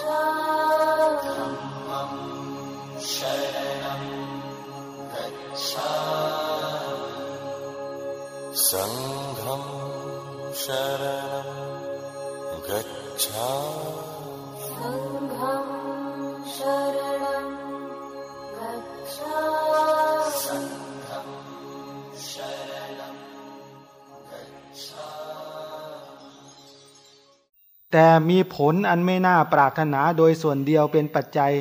सङ्घं शरणं गच्छामि। सङ्घं शरणं गच्छामि แต่มีผลอันไม่น่าปรารถนาโดยส่วนเดียวเป็นปัจจัย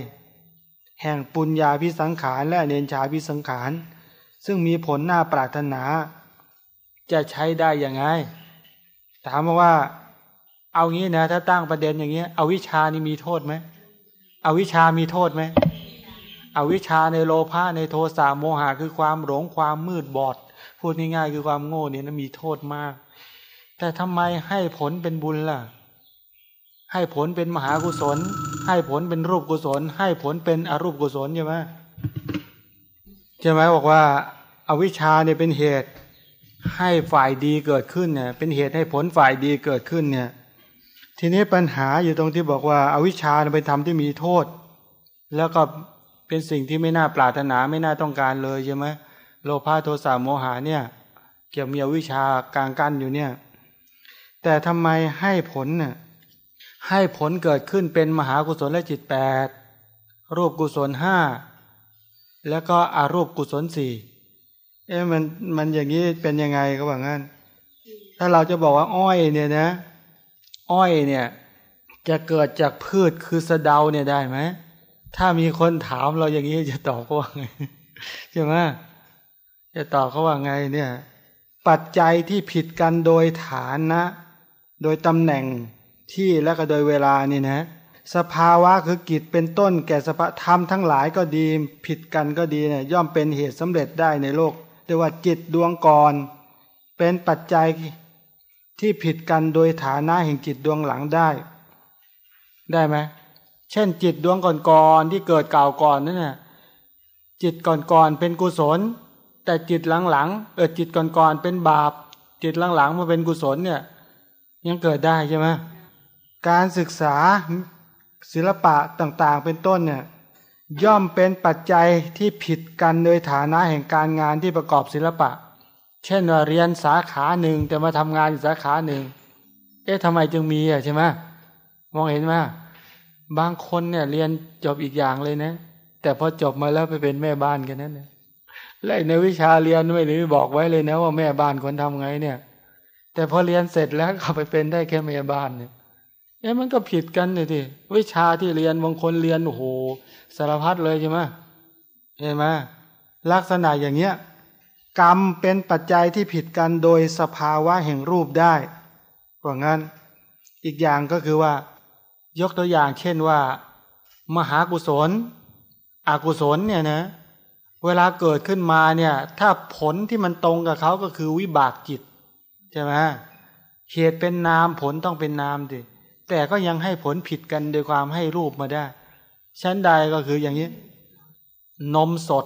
แห่งปุญญาพิสังขารและเนนชาพิสังขาร ซึ่งมีผลน่าปรารถนา จะใช้ได้อย่างไง ถามมาว่า เอางี้นะ ถ้าตั้งประเด็นอย่างเงี้ยเอาวิชานี่มีโทษไหมเอาวิชามีโทษไหมอวิชาในโลภะในโทสะโมหะคือความหลงความมืดบอด พูดง่ายๆคือความโง่เนี่ยนะมีโทษมาก แต่ทำไมให้ผลเป็นบุญล่ะ ให้ผลเป็นมหากุศล ให้ผลเป็นรูปกุศล ให้ผลเป็นอรูปกุศลใช่ไหมใช่ไหมบอกว่าอาวิชชาเนี่ยเป็นเหตุให้ฝ่ายดีเกิดขึ้นเนี่ยเป็นเหตุให้ผลฝ่ายดีเกิดขึ้นเนี่ยทีนี้ปัญหาอยู่ตรงที่บอกว่าอาวิชชาเป็นธรรมที่มีโทษ แล้วก็เป็นสิ่งที่ไม่น่าปรารถนาไม่น่าต้องการเลยใช่ไหมโลภะโทสะโมหะเนี่ยเกี่ยวมีอวิชชากลางกั้นอยู่เนี่ยแต่ทำไมให้ผลเนี่ย ให้ผลเกิดขึ้นเป็นมหากุศลและจิตแปดรูปกุศลห้าแล้วก็อารูปกุศลสี่เอ๊ะมันมันอย่างนี้เป็นยังไงก็ว่างั้น ถ้าเราจะบอกว่าอ้อยเนี่ยนะ อ้อยเนี่ย จะเกิดจากพืชคือสะเดาเนี่ยได้ไหมถ้ามีคนถามเราอย่างนี้จะตอบเขาว่าไงใช่ไหมจะตอบเขาว่าไงเนี่ย ปัจจัยที่ผิดกันโดยฐานนะโดยตำแหน่ง ที่และก็โดยเวลานี่นะ สภาวะคือกิจเป็นต้นแก่สภาธรรมทั้งหลายก็ดีผิดกันก็ดีเนี่ยย่อมเป็นเหตุสำเร็จได้ในโลกแต่ว่าจิตดวงก่อน เป็นปัจจัยที่ผิดกันโดยฐานะแห่งจิตดวงหลังได้ ได้ไหมเช่นจิตดวงก่อนๆที่เกิดเก่าก่อนนั่นน่ะจิตก่อนๆเป็นกุศล แต่จิตหลังๆเออจิตก่อนๆเป็นบาป จิตหลังๆมาเป็นกุศลเนี่ย ยังเกิดได้ใช่ไหม การศึกษาศิลปะต่างๆ เป็นต้นเนี่ยย่อมเป็นปัจจัยที่ผิดกันโดยฐานะแห่งการงานที่ประกอบศิลปะ เช่นว่าเรียนสาขาหนึ่งแต่มาทำงานอีกสาขาหนึ่ง เอ๊ะทำไมจึงมีอะใช่ไหมมองเห็นไหมบางคนเนี่ยเรียนจบอีกอย่างเลยนะ แต่พอจบมาแล้วไปเป็นแม่บ้านกันนั่นเนี่ยและในวิชาเรียนไม่ได้บอกไว้เลยนะว่าแม่บ้านคนทำไงเนี่ย แต่พอเรียนเสร็จแล้วเขาไปเป็นได้แค่แม่บ้านเนี่ย เอ๊ะมันก็ผิดกันเลยทีวิชาที่เรียนบางคนเรียนโอ้โหสารพัดเลยใช่ไหมเห็นไหมลักษณะอย่างเนี้ยกรรมเป็นปัจจัยที่ผิดกันโดยสภาวะแห่งรูปได้เพราะงั้น อีกอย่างก็คือว่า ยกตัวอย่างเช่นว่า มหากุศล อกุศลเนี่ยนะ เวลาเกิดขึ้นมาเนี่ย ถ้าผลที่มันตรงกับเขาก็คือวิบากจิตใช่ไหมเหตุเป็นนามผลต้องเป็นนามดิ แต่ก็ยังให้ผลผิดกันโดยความให้รูปมาได้ ชั้นใดก็คืออย่างนี้ นมสด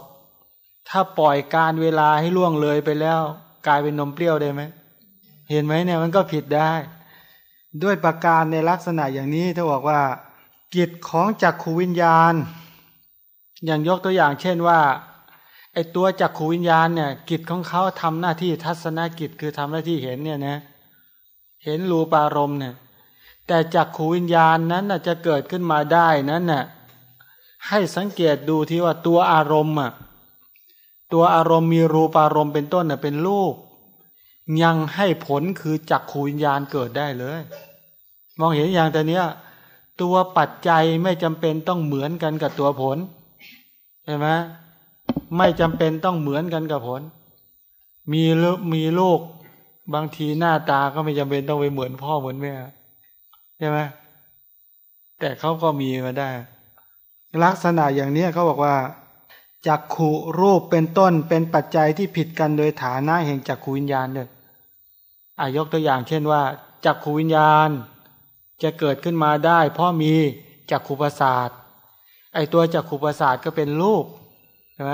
ถ้าปล่อยการเวลาให้ล่วงเลยไปแล้ว กลายเป็นนมเปรี้ยวได้ไหม เห็นไหมเนี่ยมันก็ผิดได้ ด้วยประการในลักษณะอย่างนี้ถ้าบอกว่า กิจของจักขูวิญญาณ อย่างยกตัวอย่างเช่นว่าไอตัวจักขูวิญญาณเนี่ย กิจของเขาทำหน้าที่ทัศนกิจคือทำหน้าที่เห็นเนี่ยนะเห็นรูปารมณ์เนี่ย แต่จักขูวิญญาณนั้นจะเกิดขึ้นมาได้นั้นน่ะให้สังเกตดูที่ว่าตัวอารมณ์อะตัวอารมณ์มีรูปอารมณ์เป็นต้นน่ะเป็นรูปยังให้ผลคือจักขูวิญญาณเกิดได้เลย มองเห็นอย่างแต่เนี้ย ตัวปัจจัยไม่จำเป็นต้องเหมือนกันกับตัวผลเห็นไหมไม่จำเป็นต้องเหมือนกันกับผล มีมีลูกบางทีหน้าตาก็ไม่จำเป็นต้องไปเหมือนพ่อเหมือนแม่ ช่ไหมแต่เขาก็มีมาได้ ลักษณะอย่างนี้เขาบอกว่าจักขูรูปเป็นต้นเป็นปัจจัยที่ผิดกันโดยฐานะแห่งจักขูวิญญาณเนี่ยอายกตัวอย่างเช่นว่าจักขูวิญญาณ จะเกิดขึ้นมาได้ เพราะมีจักขูประสาทไอตัวจักขูประสาทก็เป็นรูปใช่ไหม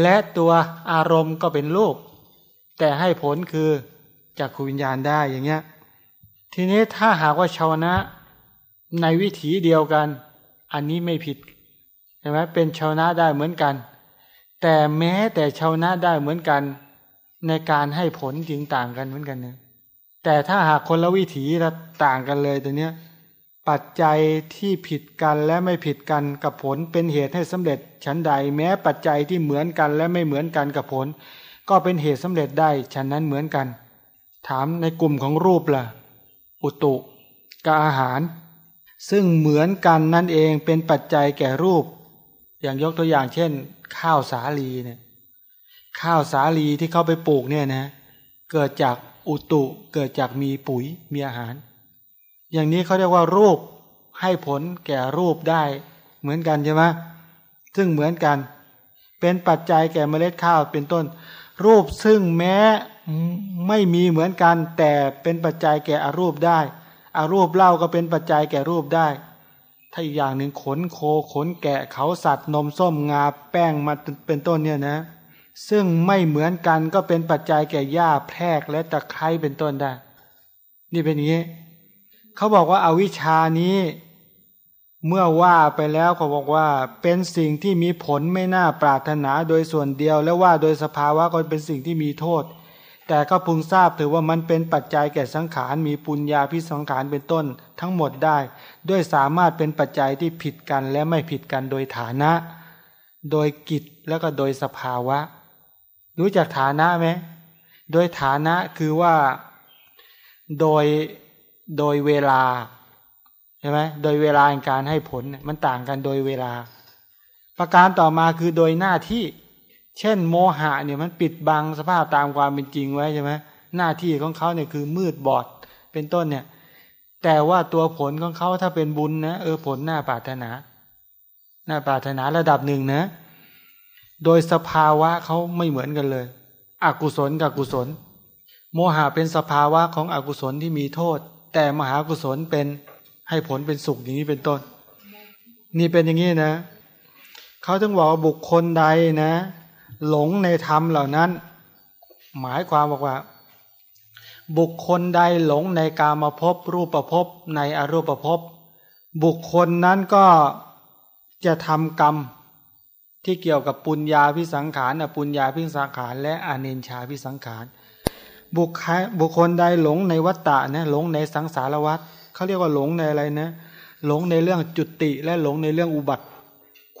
และตัวอารมณ์ก็เป็นรูปแต่ให้ผลคือจักขูวิญญาณได้อย่างเงี้ย ทีนี้ถ้าหากว่าชาวนะในวิถีเดียวกัน อันนี้ไม่ผิดใช่ไหมเป็นชาวนะได้เหมือนกัน แต่แม้แต่ชาวนะได้เหมือนกัน ในการให้ผลจึงต่างกันเหมือนกันนะแต่ถ้าหากคนละวิถีละต่างกันเลยตัวเนี้ยปัจจัยที่ผิดกันและไม่ผิดกันกับผลเป็นเหตุให้สำเร็จชั้นใด แม้ปัจจัยที่เหมือนกันและไม่เหมือนกันกับผล ก็เป็นเหตุสำเร็จได้ฉันนั้นเหมือนกัน ถามในกลุ่มของรูปล่ะ อุตุกับอาหาร ซึ่งเหมือนกันนั่นเองเป็นปัจจัยแก่รูป อย่างยกตัวอย่างเช่น ข้าวสาลีเนี่ยข้าวสาลีที่เขาไปปลูกเนี่ยนะเกิดจากอุตุเกิดจากมีปุ๋ยมีอาหาร อย่างนี้เขาเรียกว่ารูปให้ผลแก่รูปได้เหมือนกันใช่ไหมซึ่งเหมือนกัน เป็นปัจจัยแก่เมล็ดข้าวเป็นต้น รูปซึ่งแม้ ไม่มีเหมือนกันแต่เป็นปัจจัยแก่อรูปได้อารูปเล่าก็เป็นปัจจัยแก่รูปได้ ถ้าอีกอย่างหนึ่งขนโคขนแกะเขาสัตว์นมส้มงาแป้งมาเป็นต้นเนี่ยนะ ซึ่งไม่เหมือนกันก็เป็นปัจจัยแก่หญ้าแพรกและตะไคร้เป็นต้นได้ นี่เป็นอย่างนี้ เขาบอกว่าอาวิชานี้ เมื่อว่าไปแล้วเขาบอกว่าเป็นสิ่งที่มีผลไม่น่าปรารถนาโดยส่วนเดียว และว่าโดยสภาวะก็เป็นสิ่งที่มีโทษ แต่ก็พึงทราบถือว่ามันเป็นปัจจัยแก่สังขารมีปุญญาพิสังขารเป็นต้นทั้งหมดได้ ด้วยสามารถเป็นปัจจัยที่ผิดกันและไม่ผิดกันโดยฐานะ โดยกิจแล้วก็โดยสภาวะ รู้จักฐานะไหมโดยฐานะคือว่าโดยโดยเวลาใช่ไหมโดยเวลาในการให้ผลมันต่างกันโดยเวลา ประการต่อมาคือโดยหน้าที่ เช่นโมหะเนี่ยมันปิดบังสภาพตามความเป็นจริงไว้ใช่ไหมหน้าที่ของเขาเนี่ยคือมืดบอดเป็นต้นเนี่ย แต่ว่าตัวผลของเขาถ้าเป็นบุญนะเออผลหน้าปรารถนาหน้าปรารถนาระดับหนึ่งนะ โดยสภาวะเขาไม่เหมือนกันเลย อกุศลกับกุศล โมหะเป็นสภาวะของอกุศลที่มีโทษ แต่มหากุศลเป็นให้ผลเป็นสุขอย่างนี้เป็นต้น นี่เป็นอย่างนี้นะเขาต้องบอกว่าบุคคลใดนะ หลงในธรรมเหล่านั้น หมายความบอกว่า บุคคลใดหลงในกามาพบรูปประพบในอรูปประพบบุคคลนั้นก็จะทำกรรมที่เกี่ยวกับปุญญาพิสังขารอปุญญาพิสังขาร และอเนนชาพิสังขาร บุคคบุคคลใดหลงในวัฏฏะนะหลงในสังสารวัฏเขาเรียกว่าหลงในอะไรนะหลงในเรื่องจุติและหลงในเรื่องอุบัติ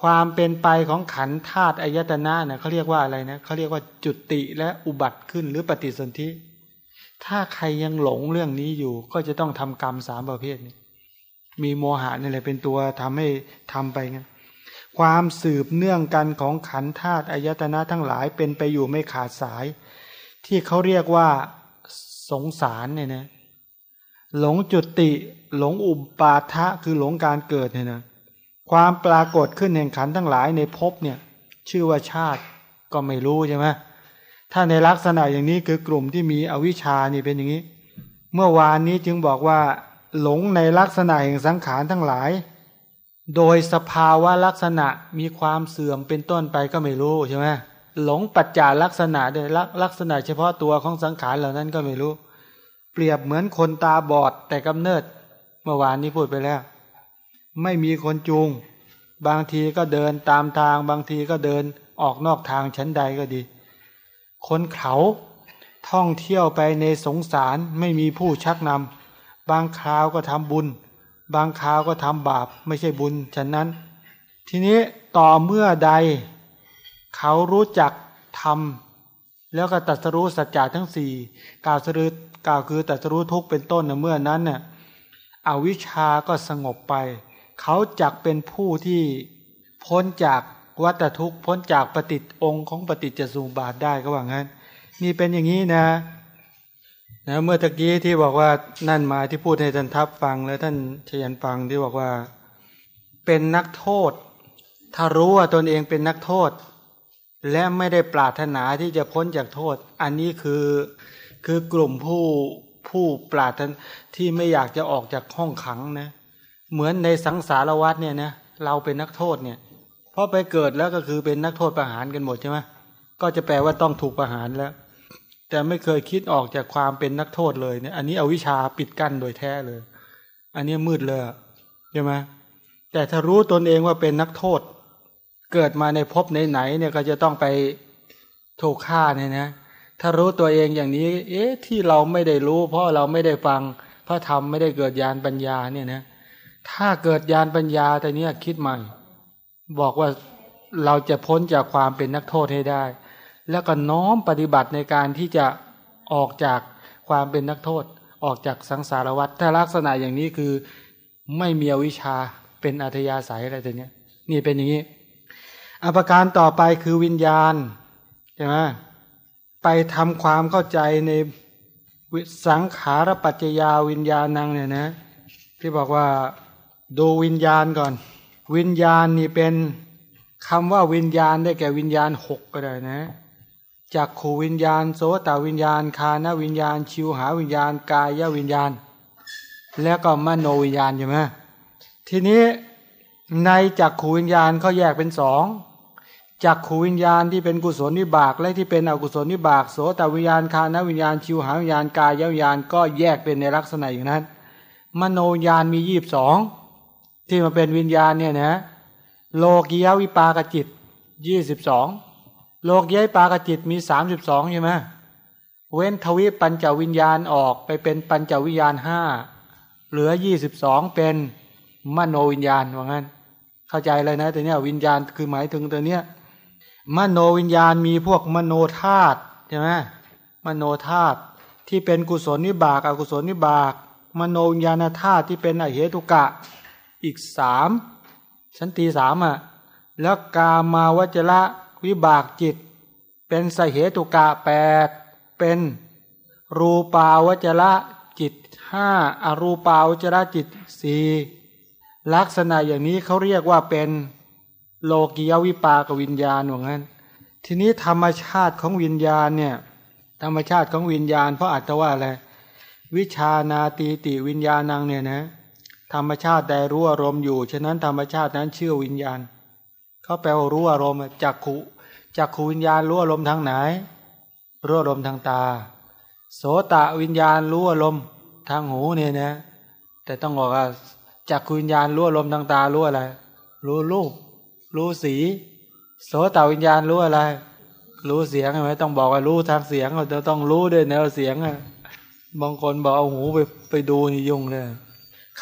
ความเป็นไปของขันธาตุอายตนะเนะเขาเรียกว่าอะไรนะเขาเรียกว่าจุติและอุบัติขึ้นหรือปฏิสนธิถ้าใครยังหลงเรื่องนี้อยู่ ก็จะต้องทำกรรมสามประเภทนี้ มีโมหะนี่แหละเป็นตัวทำให้ทำไปงั้นความสืบเนื่องกันของขันธาตุอายตนะทั้งหลายเป็นไปอยู่ไม่ขาดสาย ที่เขาเรียกว่าสงสารเนี่ยนะหลงจุติ หลงอุปาทะคือหลงการเกิดเนี่ยนะ ความปรากฏขึ้นแห่งขันทั้งหลายในภพเนี่ย ชื่อว่าชาติก็ไม่รู้ใช่ไหมถ้าในลักษณะอย่างนี้คือกลุ่มที่มีอวิชชานี่เป็นอย่างนี้ เมื่อวานนี้จึงบอกว่า หลงในลักษณะแห่งสังขารทั้งหลาย โดยสภาวะลักษณะมีความเสื่อมเป็นต้นไปก็ไม่รู้ใช่ไหมหลงปัจจาลักษณะโดยลักษณะเฉพาะตัวของสังขารเหล่านั้นก็ไม่รู้ เปรียบเหมือนคนตาบอดแต่กำเนิด เมื่อวานนี้พูดไปแล้ว ไม่มีคนจูง บางทีก็เดินตามทาง บางทีก็เดินออกนอกทางชั้นใดก็ดี คนเขาท่องเที่ยวไปในสงสารไม่มีผู้ชักนำบางคราวก็ทำบุญ บางคราวก็ทำบาปไม่ใช่บุญฉะนั้น ทีนี้ต่อเมื่อใด เขารู้จักทำแล้วก็ตัดสรู้สัจจะทั้งสี่กล่าวสรุกล่าวคือตัดสรู้ทุกเป็นต้นนะเมื่อนั้นเนี่ยอวิชาก็สงบไป เขาจักเป็นผู้ที่พ้นจากวัตทุกข์พ้นจากปฏิองค์ของปฏิจจสุบาทได้ก็ว่างั้น นี่เป็นอย่างนี้นะนะเมื่อตะกี้ที่บอกว่านั่นมาที่พูดให้ท่านทัพฟังแล้วท่านชยันฟังที่บอกว่า เป็นนักโทษ ถ้ารู้ว่าตนเองเป็นนักโทษ และไม่ได้ปรารถนาที่จะพ้นจากโทษ อันนี้คือคือกลุ่มผู้ผู้ปรารถนาที่ไม่อยากจะออกจากห้องขังนะ เหมือนในสังสารวัฏเนี่ยนะเราเป็นนักโทษเนี่ยพอไปเกิดแล้วก็คือเป็นนักโทษประหารกันหมดใช่ไหมก็จะแปลว่าต้องถูกประหารแล้ว แต่ไม่เคยคิดออกจากความเป็นนักโทษเลยเนี่ย อันนี้เอาวิชาปิดกั้นโดยแท้เลย อันนี้มืดเลยใช่ไหมแต่ถ้ารู้ตนเองว่าเป็นนักโทษ เกิดมาในภพไหนๆเนี่ยก็จะต้องไปถูกฆ่าเนี่ยนะถ้ารู้ตัวเองอย่างนี้ เอ๊ะที่เราไม่ได้รู้ เพราะเราไม่ได้ฟังพระธรรมไม่ได้เกิดญาณปัญญาเนี่ยนะ ถ้าเกิดญาณปัญญาแต่เนี้ยคิดใหม่ บอกว่าเราจะพ้นจากความเป็นนักโทษให้ได้ แล้วก็น้อมปฏิบัติในการที่จะออกจากความเป็นนักโทษ ออกจากสังสารวัฏถ้าลักษณะอย่างนี้คือไม่มีวิชาเป็นอัธยาศัยอะไรตัวเนี้ยนี่เป็นอย่างนี้อภิการต่อไปคือวิญญาณใช่ไหมไปทำความเข้าใจในสังขารปัจจยาวิญญาณังเนี่ยนะที่บอกว่า ดูวิญญาณก่อน วิญญาณนี่เป็นคำว่าวิญญาณได้แก่วิญญาณหกก็ได้นะจากขูวิญญาณ โสตวิญญาณ คานวิญญาณ ชิวหาวิญญาณ กายวิญญาณ แล้วก็มโนวิญญาณใช่ไหมทีนี้ในจักขูวิญญาณเขาแยกเป็นสองจักขูวิญญาณที่เป็นกุศลนิบาก และที่เป็นอกุศลนิบาก โสตวิญญาณ คานวิญญาณ ชิวหาวิญญาณ กายวิญญาณ ก็แยกเป็นในลักษณะอย่างนั้น มโนวิญญาณมียี่บสอง ที่มาเป็นวิญญาณเนี่ยนะโลกียวิปากจิตยี่สิบสองโลกย้ายปากจิตมีสามสิบสองใช่ไหมเว้นทวิปัญจวิญญาณออกไปเป็นปัญจวิญญาณห้าเหลือยี่สิบสองเป็นมโนวิญญาณว่างั้น เข้าใจเลยนะตัวเนี้ยวิญญาณคือหมายถึงตัวเนี้ยมโนวิญญาณมีพวกมโนธาตุใช่ไหมมโนธาตุที่เป็นกุศลนิบากอกุศลนิบาก มโนวิญญาณธาตุที่เป็นอเหตุกะ อีกสามชั้นตีสามอะแล้วกามาวจระวิบากจิต เป็นสเหตุกะแปดเป็นรูปาวจระจิตห้าอรูปาวจระจิตสี่ลักษณะอย่างนี้เขาเรียกว่าเป็นโลกียวิปากวิญญาณว่างั้น ทีนี้ธรรมชาติของวิญญาณเนี่ย ธรรมชาติของวิญญาณเพราะอัตว่าอะไรวิชานาตีติวิญญาณังเนี่ยนะ ธรรมชาติใดรู้อารมณ์อยู่ ฉะนั้นธรรมชาตินั้นเชื่อวิญญาณเขาแปลว่ารู้อารมณ์จักขุจักขูวิญญาณรู้อารมณ์ทางไหน รู้อารมณ์ทางตา โสตะวิญญาณรู้อารมณ์ทางหูเนี่ยนะ แต่ต้องบอกว่าจักขูวิญญาณรู้อารมณ์ทางตารู้อะไร รู้รูป รู้สี โสตวิญญาณรู้อะไร รู้เสียงใช่ไหมต้องบอกว่ารู้ทางเสียงเราต้องรู้ด้วยแนวเสียงอะ บางคนบอกเอาหูไปไปดูนี่ยุ่งเลย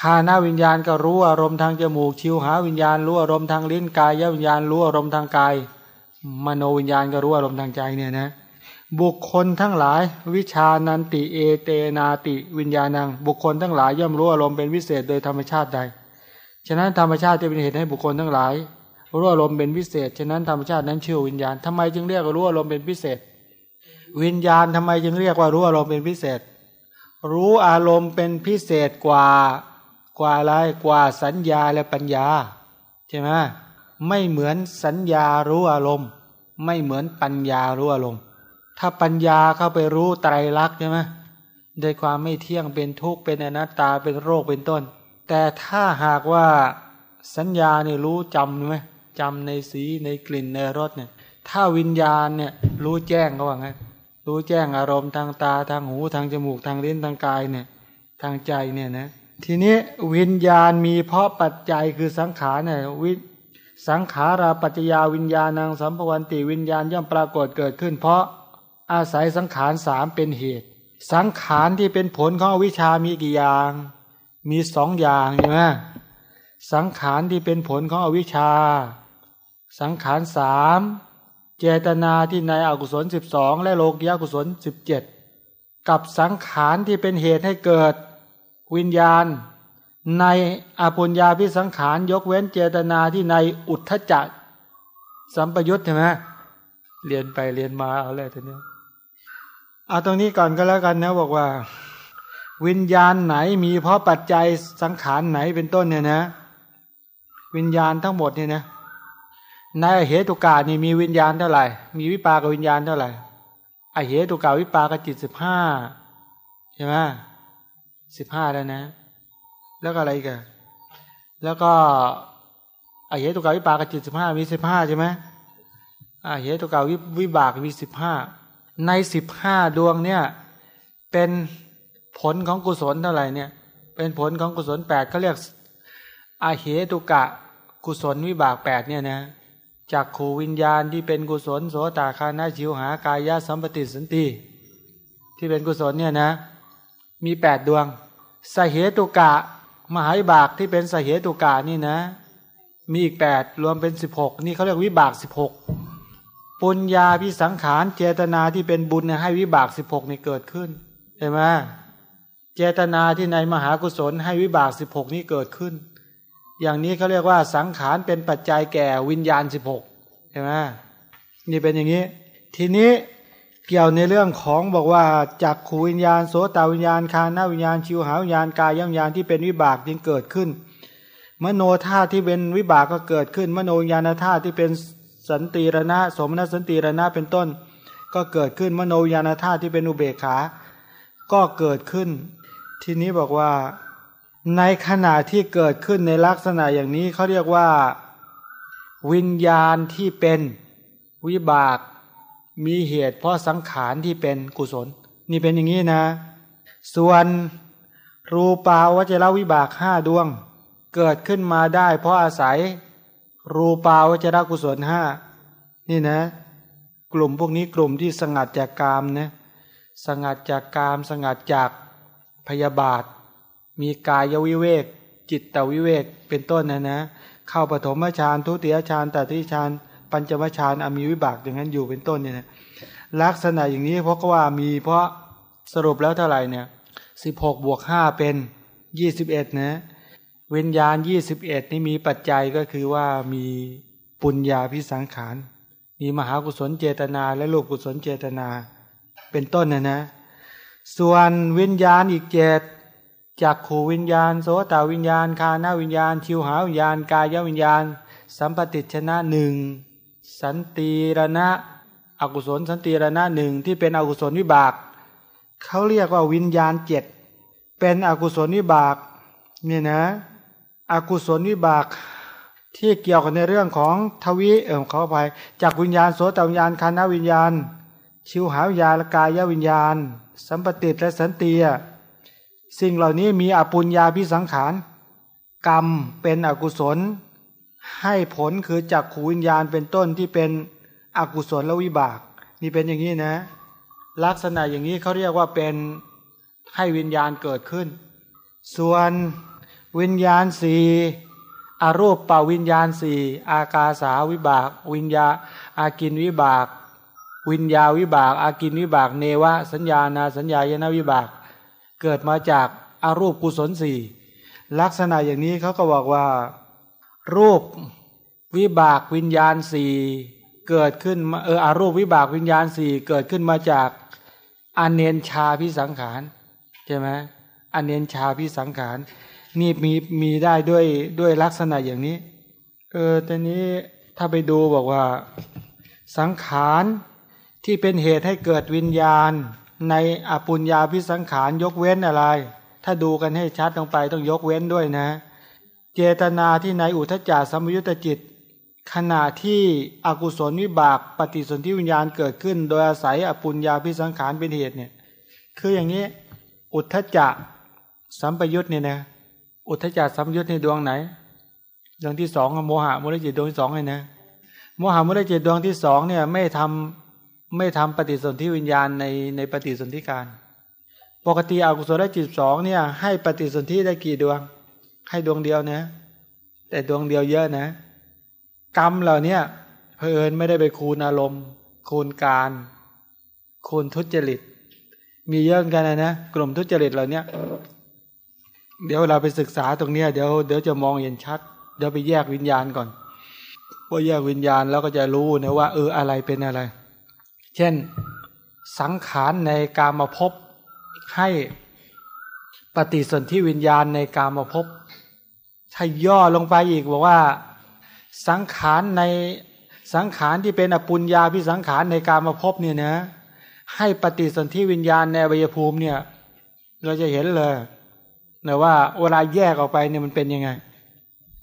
คานาวิญญาณก็รู้อารมณ์ทางจมูก ชิวหาวิญญาณรู้อารมณ์ทางลิ้นกายยวิญญาณรู้อารมณ์ทางกาย มโนวิญญาณก็รู้อารมณ์ทางใจเนี่ยนะ บุคคลทั้งหลาย วิชานันติเอเตนาติวิญญาณัง บุคคลทั้งหลายย่อมรู้อารมณ์เป็นวิเศษโดยธรรมชาติใด ฉะนั้นธรรมชาติจะเป็นเหตุให้บุคคลทั้งหลาย รู้อารมณ์เป็นวิเศษ ฉะนั้นธรรมชาตินั้นชื่อวิญญาณทำไมจึงเรียกว่ารู้อารมณ์เป็นพิเศษ วิญญาณทำไมจึงเรียกว่ารู้อารมณ์เป็นพิเศษ รู้อารมณ์เป็นพิเศษกว่า กว่าอะไรกว่าสัญญาและปัญญาใช่ไหมไม่เหมือนสัญญารู้อารมณ์ ไม่เหมือนปัญญารู้อารมณ์ ถ้าปัญญาเข้าไปรู้ไตรลักษณ์ใช่ไหมโดยความไม่เที่ยงเป็นทุกข์เป็นอนัตตาเป็นโรคเป็นต้น แต่ถ้าหากว่าสัญญาเนี่ยรู้จำไหมจำในสีในกลิ่นในรสเนี่ย ถ้าวิญญาณเนี่ยรู้แจ้งก็ว่าไงรู้แจ้งอารมณ์ทางตาทางหูทางจมูกทางลิ้นทางกายเนี่ย ทางใจเนี่ยนะ ทีนี้วิญญาณมีเพราะปัจจัยคือสังขารเนี่ยวิสังขาราปัจจยาวิญญาณังสัมภวันติวิญญาณย่อมปรากฏเกิดขึ้น เพราะอาศัยสังขารสามเป็นเหตุ สังขารที่เป็นผลของอวิชามีกี่อย่าง มีสองอย่างใช่ไหมสังขารที่เป็นผลของอวิชชา สังขารสามเจตนาที่ในอกุศลสิบสองและโลกียกุศลสิบเจ็ดกับสังขารที่เป็นเหตุให้เกิด วิญญาณ ในอปุญญาพิสังขารยกเว้นเจตนาที่ในอุทธจักสัมปยุทธ์ใช่ไหมเรียนไปเรียนมาเอาเลยทีนี้เอาตรงนี้ก่อนก็แล้วกันนะบอกว่า วิญญาณไหนมีเพราะปัจจัยสังขารไหนเป็นต้นเนี่ยนะ วิญญาณทั้งหมดเนี่ยนะในเหตุกานี่มีวิญญาณเท่าไหร่ มีวิปากวิญญาณเท่าไหร่อเหตุกาวิปากจิตสิบห้าใช่ไหม สิบห้าแล้วนะ แล้วก็อะไรกันแล้วก็อเหตุกาวิปากจิตสิบห้ามีสิบห้าใช่ไหมอเหตุกาวิวิบากมีสิบห้าในสิบห้าดวงเนี่ย เป็นผลของกุศลเท่าไหร่เนี่ย เป็นผลของกุศลแปดเขาเรียกอาเหตุกะกุศลวิบากแปดเนี่ยนะจากขูวิญญาณที่เป็นกุศลโสตาคานาชิวหากายะสัมปติสันติที่เป็นกุศลเนี่ยนะ มีแปดดวง สเหตุกะ มหาวิบากที่เป็นสเหตุกะนี่นะ มีอีกแปดรวมเป็นสิบหกนี่เขาเรียกวิบากสิบหกปุญญาพิสังขารเจตนาที่เป็นบุญให้วิบากสิบหกนี่เกิดขึ้นเห็นไหมเจตนาที่ในมหากุศลให้วิบากสิบหกนี้เกิดขึ้น อย่างนี้เขาเรียกว่าสังขารเป็นปัจจัยแก่วิญญาณสิบหกเห็นไหมนี่เป็นอย่างนี้ ทีนี้ เกี่ยวในเรื่องของบอกว่าจากขูวิญญาณโสตวิญญาณคานาวิญญาณชิวหาวิญญาณกายวิญญาณที่เป็นวิบากจึงเกิดขึ้น มโนธาที่เป็นวิบากก็เกิดขึ้น มโนญาณธาที่เป็นสันติรณะสมณสันติรณะเป็นต้น ก็เกิดขึ้นมโนญาณธาที่เป็นอุเบกขา ก็เกิดขึ้น ทีนี้บอกว่าในขณะที่เกิดขึ้นในลักษณะอย่างนี้เขาเรียกว่า วิญญาณที่เป็นวิบาก มีเหตุเพราะสังขารที่เป็นกุศล นี่เป็นอย่างนี้นะ ส่วนรูปาวจรวิบากห้าดวง เกิดขึ้นมาได้เพราะอาศัยรูปาวจรกุศลห้านี่นะ กลุ่มพวกนี้กลุ่มที่สงัดจากกามนะสงัดจากกามสงัดจากพยาบาท มีกายวิเวก จิตตวิเวกเป็นต้นนะนะ เข้าปฐมฌานทุติยฌานตติฌาน ปัญจวชานอมีวิบากอย่างนั้นอยู่เป็นต้นเนี่ยนะลักษณะอย่างนี้เพราะก็ว่ามีเพราะสรุปแล้วเท่าไหร่เนี่ยสิบหกบวกห้าเป็นยี่สิบเอ็ดนะวิญญาณยี่สิบเอ็ดนี่มีปัจจัยก็คือว่ามีปุญญาพิสังขาร มีมหากุศลเจตนา และลูกกุศลเจตนา เป็นต้นนะนะ ส่วนวิญญาณอีกเจ็ดจากขูวิญญาณ โสตวิญญาณ คานาวิญญาณ ชิวหาวิญญาณ กายวิญญาณ สัมปติชนะหนึ่ง สันติรณะ อกุศลสันติรณะหนึ่งที่เป็นอกุศลวิบากเขาเรียกว่าวิญญาณเจ็ดเป็นอกุศลวิบากเนี่ยนะ อกุศลวิบากที่เกี่ยวกับในเรื่องของทวิเออเขาไปจากวิญญาณโสตวิญญาณคานาวิญญาณ ชิวหาวิญญาณกายวิญญาณ สัมปติและสันติสิ่งเหล่านี้มีอปุญญาพิสังขาร กรรมเป็นอกุศล ให้ผลคือจักขูวิญญาณเป็นต้นที่เป็นอกุศลและวิบาก นี่เป็นอย่างนี้นะ ลักษณะอย่างนี้เขาเรียกว่าเป็นให้วิญญาณเกิดขึ้น ส่วนวิญญาณสี่อารูปปาวิญญาณสี่อากาสาวิบาก วิญญาอากินวิบาก วิญญาวิบาก อากินวิบาก เนวะ สัญญานาสัญญายนาวิบาก เกิดมาจากอารูปกุศลสี่ลักษณะอย่างนี้เขาก็บอกว่า รูปวิบากวิญญาณสี่เกิดขึ้นเอออารูปวิบากวิญญาณสี่เกิดขึ้นมาจากอนเนนชาพิสังขารใช่ไหมอนเนนชาพิสังขารนี่มีมีได้ด้วยด้วยลักษณะอย่างนี้เออตอนนี้ถ้าไปดูบอกว่าสังขารที่เป็นเหตุให้เกิดวิญญาณในอปุญญาพิสังขารยกเว้นอะไร ถ้าดูกันให้ชัดลงไปต้องยกเว้นด้วยนะ เจตนาที่ในอุทจารสัมยุตจิต ขณะที่อกุศลวิบากปฏิสนธิวิญญาณเกิดขึ้น โดยอาศัยอปุญญาพิสังขารเป็นเหตุเนี่ยคืออย่างนี้อุทจจะสัมปยุตเนี่ยนะอุทจจะสัมยุตในดวงไหน ดวงที่สองโมหะมุรจิตดวงที่สองเลยนะโมหะมุรจิตดวงที่สองเนี่ยไม่ทำไม่ทำปฏิสนธิวิญญาณในในปฏิสนธิการ ปกติอกุศลจิตสองเนี่ยให้ปฏิสนธิได้กี่ดวง ให้ดวงเดียวนะ แต่ดวงเดียวเยอะนะ กรรมเหล่านี้เพลินไม่ได้ไปคูณอารมณ์ คูณการ คูณทุจริต มีเยอะกันนะนะกลุ่มทุจริตเหล่านี้เดี๋ยวเราไปศึกษาตรงนี้เดี๋ยวเดี๋ยวจะมองเห็นชัด เดี๋ยวไปแยกวิญญาณก่อนพอแยกวิญญาณแล้วก็จะรู้นะว่า เอออะไรเป็นอะไร เช่นสังขารในกามาพบให้ปฏิสนธิวิญญาณในกามาพบ ถ้าย่อลงไปอีกบอกว่าสังขารในสังขารที่เป็นอปุญญาพิสังขารในการมาพบเนี่ยนะ ให้ปฏิสนธิวิญญาณในอวัยภูมิเนี่ย เราจะเห็นเลยนะว่าเวลาแยกออกไปเนี่ยมันเป็นยังไง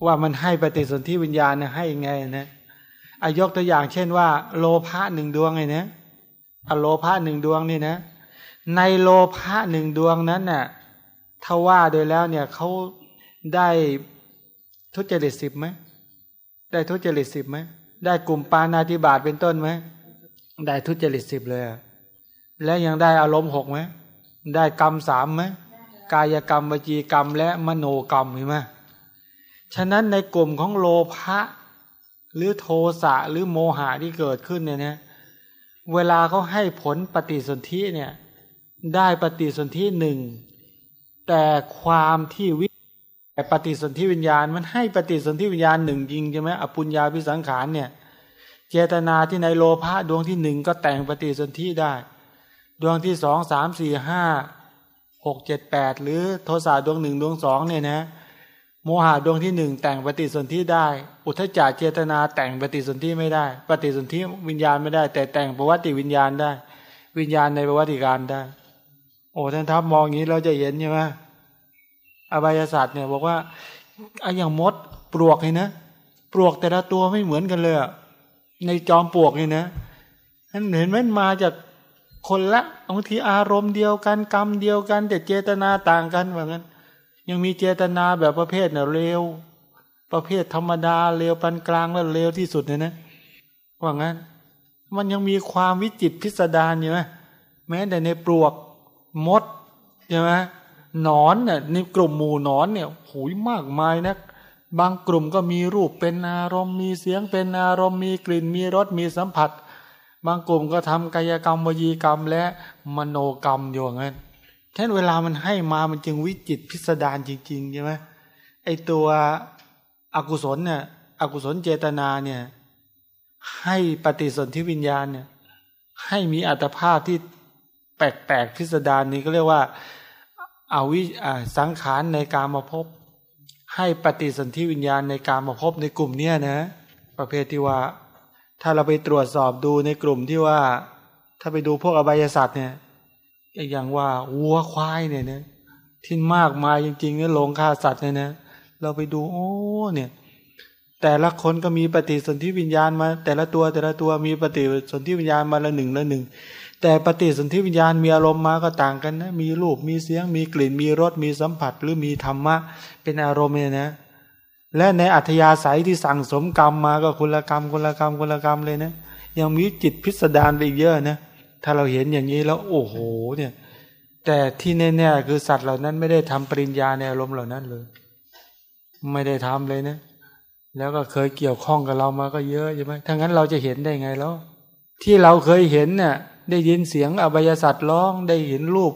ว่ามันให้ปฏิสนธิวิญญาณเนี่ยให้ยังไงนะอายกตัวอย่างเช่นว่า โลภะหนึ่งดวงไงนะอโลภะหนึ่งดวงนี่นะ ในโลภะหนึ่งดวงนั้นน่ะถ้าว่าโดยแล้วเนี่ยเขาได้ ทุจริตสิบไหมได้ทุจริตสิบไหมได้กลุ่มปานาธิบาตเป็นต้นไหมได้ทุจริตสิบเลยและยังได้อารมณ์หกไหมได้กรรมสามไหมกายกรรมวจีกรรม และมโนกรรมเห็นไหมฉะนั้นในกลุ่มของโลภะหรือโทสะหรือโมหะที่เกิดขึ้นเนี่ยนะเวลาเขาให้ผลปฏิสนธิเนี่ย ได้ปฏิสนธิหนึ่งแต่ความที่วิ แต่ปฏิสนธิวิญญาณมันให้ปฏิสนธิวิญญาณหนึ่งจริงใช่ไหมอปุญญาพิสังขารเนี่ย เจตนาที่ในโลภะดวงที่หนึ่งก็แต่งปฏิสนธิได้ ดวงที่สองสามสี่ห้าหกเจ็ดแปดหรือโทสะดวงหนึ่งดวงสองเนี่ยนะโมหะดวงที่หนึ่งแต่งปฏิสนธิได้ อุทจารเจตนาแต่งปฏิสนธิไม่ได้ ปฏิสนธิวิญญาณไม่ได้ แต่แต่งประวัติวิญญาณได้ วิญญาณในประวัติการได้ โอ้ท่านทัพมองอย่างนี้เราจะเห็นใช่ไหม อบายศาสตร์เนี่ยบอกว่าไอ้อย่างมดปลวกเลยนะปลวกแต่ละตัวไม่เหมือนกันเลยในจอมปลวกเลยนะท่นเห็นไหมมาจากคนละบางทีอารมณ์เดียวกันกรรมเดียวกัน แต่เจตนาต่างกันว่างั้น ยังมีเจตนาแบบประเภทเนี่ยเร็ว ประเภทธรรมดาเร็วปานกลางแล้วเร็วที่สุดเนี่ยนะว่างั้น มันยังมีความวิจิตพิสดารอยู่ไหมแม้แต่ในปลวกมดใช่ไหม นอนเนี่ยในกลุ่มหมู่นอนเนี่ยหุยมากมายนะบางกลุ่มก็มีรูปเป็นอารมณ์มีเสียงเป็นอารมณ์มีกลิ่นมีรสมีสัมผัส บางกลุ่มก็ทำกายกรรมวจีกรรมและมโนกรรมอยู่งั้นแค่เวลามันให้มามันจึงวิจิตพิสดารจริงๆใช่ไหมไอตัวอกุศลเนี่ยอกุศลเจตนาเนี่ยให้ปฏิสนธิวิญญาณเนี่ยให้มีอัตภาพที่แปลกๆพิสดารนี้ก็เรียกว่า อาวิสังขารในการมาพบให้ปฏิสนธิวิญญาณในการมาพบในกลุ่มเนี้ยนะ ประเภทที่ว่า ถ้าเราไปตรวจสอบดูในกลุ่มที่ว่า ถ้าไปดูพวกอบายสัตว์เนี่ยอย่างว่าวัวควายเนี่ยนะที่มากมายจริงๆเนี่ยลงฆ่าสัตว์เนี่ยนะเราไปดูโอ้เนี่ย แต่ละคนก็มีปฏิสนธิวิญญาณมา แต่ละตัวแต่ละตัวมีปฏิสนธิวิญญาณมาละหนึ่งละหนึ่ง แต่ปฏิสนธิวิญญาณมีอารมณ์มาก็ต่างกันนะ มีรูปมีเสียง มีกลิ่นมีรสมีสัมผัส หรือมีธรรมะ เป็นอารมณ์เนี่ยนะ และในอัธยาศัยที่สั่งสมกรรมมาก็คุณละกรรมคุณละกรรมคุณละกรรมเลยนะ ยังมีจิตพิสดารไปอีกเยอะนะ ถ้าเราเห็นอย่างนี้แล้วโอ้โหเนี่ย แต่ที่แน่ๆคือสัตว์เหล่านั้นไม่ได้ทำปริญญาในอารมณ์เหล่านั้นเลย ไม่ได้ทำเลยนะ แล้วก็เคยเกี่ยวข้องกับเรามาก็เยอะใช่ไหมถ้างั้นเราจะเห็นได้ไงแล้ว ที่เราเคยเห็นเนี่ย ได้ยินเสียงอบายสัตว์ร้องได้เห็นรูป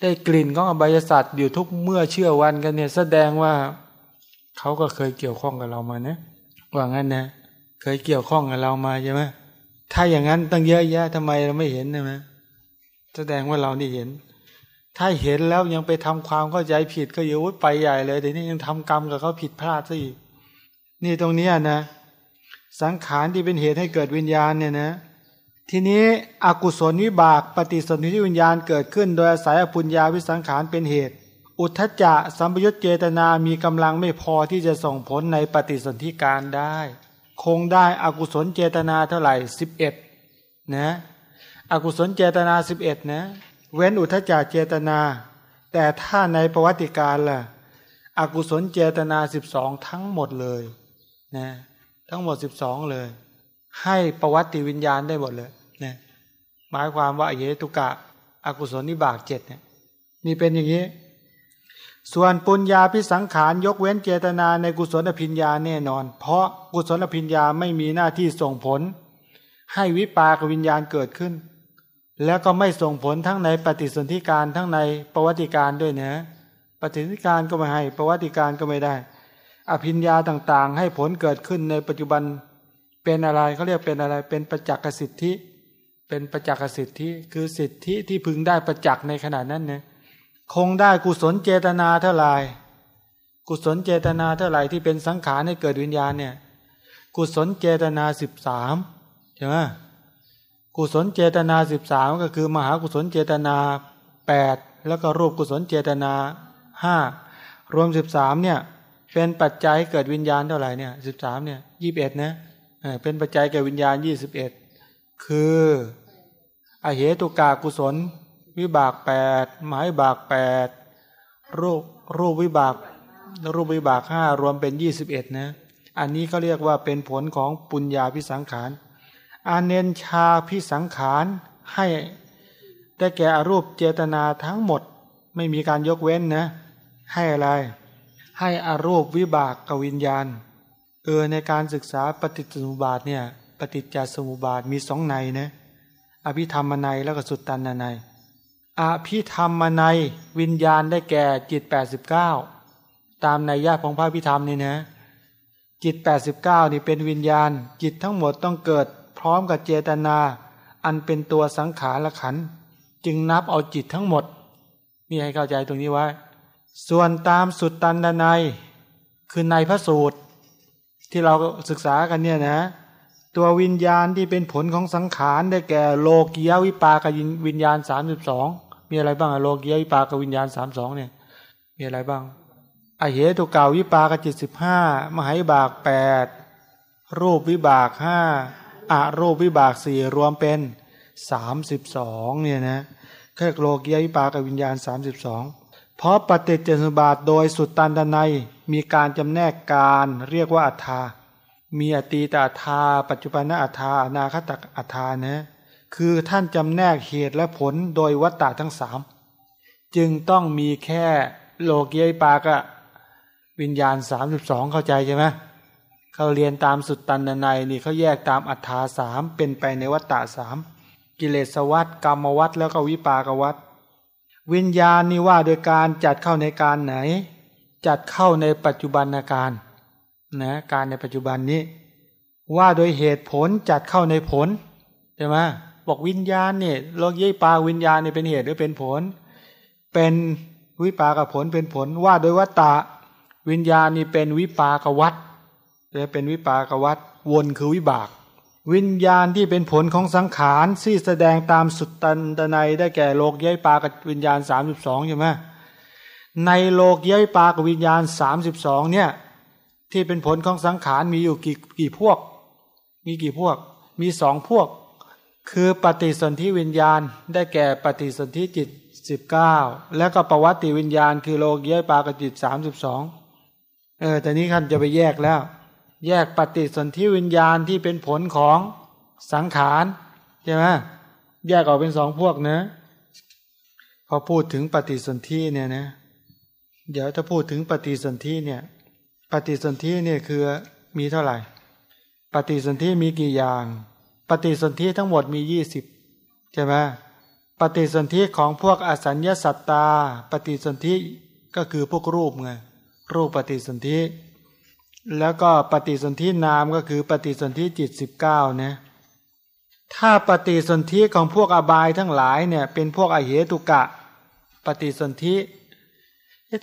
ได้กลิ่นของอบายสัตว์อยู่ทุกเมื่อเชื่อวันกันเนี่ยแสดงว่าเขาก็เคยเกี่ยวข้องกับเรามานะว่างั้นนะ เคยเกี่ยวข้องกับเรามาใช่ไหมถ้าอย่างนั้นตั้งเยอะแยะทำไมเราไม่เห็นใช่ไหมแสดงว่าเรานี่เห็น ถ้าเห็นแล้วยังไปทำความเข้าใจผิดก็อยู่ไปใหญ่เลยเดี๋ยวนี้ยังทำกรรมกับเขาผิดพลาดซะอีกนี่ตรงนี้นะ สังขารที่เป็นเหตุให้เกิดวิญญาณเนี่ยนะ ทีนี้อกุศลวิบากปฏิสนธิวิญญาณเกิดขึ้น โดยอาศัยอปุญญาวิสังขารเป็นเหตุ อุทธจะสัมปยุตเจตนามีกำลังไม่พอที่จะส่งผลในปฏิสนธิการได้ คงได้อกุศลเจตนาเท่าไหร่สิบเอ็ดนะอกุศลเจตนาสิบเอ็ดนะเว้นอุทธจะเจตนา แต่ถ้าในประวัติการล่ะอกุศลเจตนาสิบสองทั้งหมดเลยนะทั้งหมดสิบสองเลย ให้ประวัติวิญญาณได้หมดเลยนี่ยหมายความว่าเยตุกะอกุศลนิบากเจ็ดเนี่ยนี่เป็นอย่างนี้ ส่วนปุญญาพิสังขารยกเว้นเจตนาในกุศลพิญญาแน่นอน เพราะกุศลพิญญาไม่มีหน้าที่ส่งผล ให้วิปากวิญญาณเกิดขึ้น แล้วก็ไม่ส่งผลทั้งในปฏิสนธิการทั้งในประวัติการด้วยนะปฏิสนธิการก็ไม่ให้ประวัติการก็ไม่ได้ อภิญญาต่างๆ ให้ผลเกิดขึ้นในปัจจุบัน เป็นอะไรเขาเรียกเป็นอะไรเป็นประจักษ์สิทธิ เป็นประจักษ์สิทธิคือสิทธิที่พึงได้ประจักษ์ในขณะนั้นเนะคงได้กุศลเจตนาเท่าไหร่กุศลเจตนาเท่าไหร่ที่เป็นสังขารให้เกิดวิญญาณเนี่ยกุศลเจตนาสิบสามใช่ไหมกุศลเจตนาสิบสามก็คือมหากุศลเจตนาแปดแล้วก็รูปกุศลเจตนาห้ารวมสิบสามเนี่ยเป็นปัจจัยเกิดวิญญาณเท่าไหร่เนี่ยสิบสามเนี่ยยี่สิบเอ็ดนะ เป็นปัจจัยแก่วิญญาณยี่สิบเอ็ดคืออเหตุกากุศล วิบากแปดหมายบากแปดรูปรูปวิบาก รูปวิบากห้ารวมเป็นยี่สิบเอ็ดนะ อันนี้เขาเรียกว่าเป็นผลของปุญญาพิสังขารอาเนนชาพิสังขารให้ได้แก่อรูปเจตนาทั้งหมดไม่มีการยกเว้นนะ ให้อะไร ให้อรูปวิบากกวิญญาณ เออในการศึกษาปฏิจจสมุปบาทเนี่ย ปฏิจจสมุปบาทมีสองในนะอภิธรรมในแล้วก็สุตตันในอภิธรรมในวิญญาณได้แก่จิตแปดสิบเก้าตามในญาติของพระพิธรรมนี่นะจิต 89 นี่เป็นวิญญาณ จิตทั้งหมดต้องเกิดพร้อมกับเจตนา อันเป็นตัวสังขารขัน จึงนับเอาจิตทั้งหมด นี่ให้เข้าใจตรงนี้ไว้ ส่วนตามสุดตันดนัยคือในพระสูตร ที่เราศึกษากันเนี่ยนะ ตัววิญญาณที่เป็นผลของสังขารได้แก่โลกียวิปากวิญญาณ32มีอะไรบ้างอะโลกียวิปากวิญญาณ32เนี่ย มีอะไรบ้างอเหตุเก่าวิปากจิตสิบห้ามหายบากแปดรูปวิบากห้าอารูปวิบากสี่รวมเป็นสามสิบสองเนี่ยนะแค่โลกียวิปากวิญญาณสามสิบสอง เพราะปฏิจจสมบาทโดยสุดตันดนัยมีการจำแนกการเรียกว่าอัฏฐา มีอตีตอัฏฐาปัจจุบันอัฏฐาอนาคตอัฏฐานะ คือท่านจำแนกเหตุและผลโดยวัตตะทั้งสามจึงต้องมีแค่โลกียปากะวิญญาณสามสิบสองเข้าใจใช่ไหมเขาเรียนตามสุดตันในนี่เขาแยกตามอัฏฐาสามเป็นไปในวัตตะสามกิเลสวัตกรรมวัตแล้วก็วิปากวัต วิญญาณนี่ว่าโดยการจัดเข้าในการไหน จัดเข้าในปัจจุบันาการนะการในปัจจุบันนี้ ว่าโดยเหตุผลจัดเข้าในผลใช่ไหมบอกวิญญาณเนี่ยโลกยี่ปาวิญญาณเนี่เป็นเหตุหรือเป็นผล เป็นวิปากผลเป็นผล ว่าโดยวัตตะวิญญาณนี่เป็นวิปากวัตจะเป็นวิปากวัตวนคือวิบาก วิญญาณที่เป็นผลของสังขารที่แสดงตามสุดตันตนัยได้แก่โลกย้ายปากับวิญญาณสามสิบสองใช่ไหมในโลกย้ายปากับวิญญาณสามสิบสองเนี่ย ที่เป็นผลของสังขารมีอยู่กี่กี่พวก มีกี่พวก มีสองพวก คือปฏิสนธิวิญญาณได้แก่ปฏิสนธิจิตสิบเก้าแล้วก็ประวัติวิญญาณ คือโลกย้ายปากับจิตสามสิบสองเออแต่นี้ท่านจะไปแยกแล้ว แยกปฏิสนธิวิญญาณที่เป็นผลของสังขารใช่ไหมแยกออกเป็นสองพวกนะพอพูดถึงปฏิสนธิเนี่ยนะ เดี๋ยวถ้าพูดถึงปฏิสนธิเนี่ย ปฏิสนธิเนี่ยคือมีเท่าไหร่ ปฏิสนธิมีกี่อย่าง ปฏิสนธิทั้งหมดมียี่สิบใช่ไหมปฏิสนธิของพวกอสัญญาสัตตา ปฏิสนธิก็คือพวกรูปไงรูปปฏิสนธิ แล้วก็ปฏิสนธินามก็คือปฏิสนธิจิตสิบเก้านะถ้าปฏิสนธิของพวกอบายทั้งหลายเนี่ยเป็นพวกอเหตุกะ ปฏิสนธิ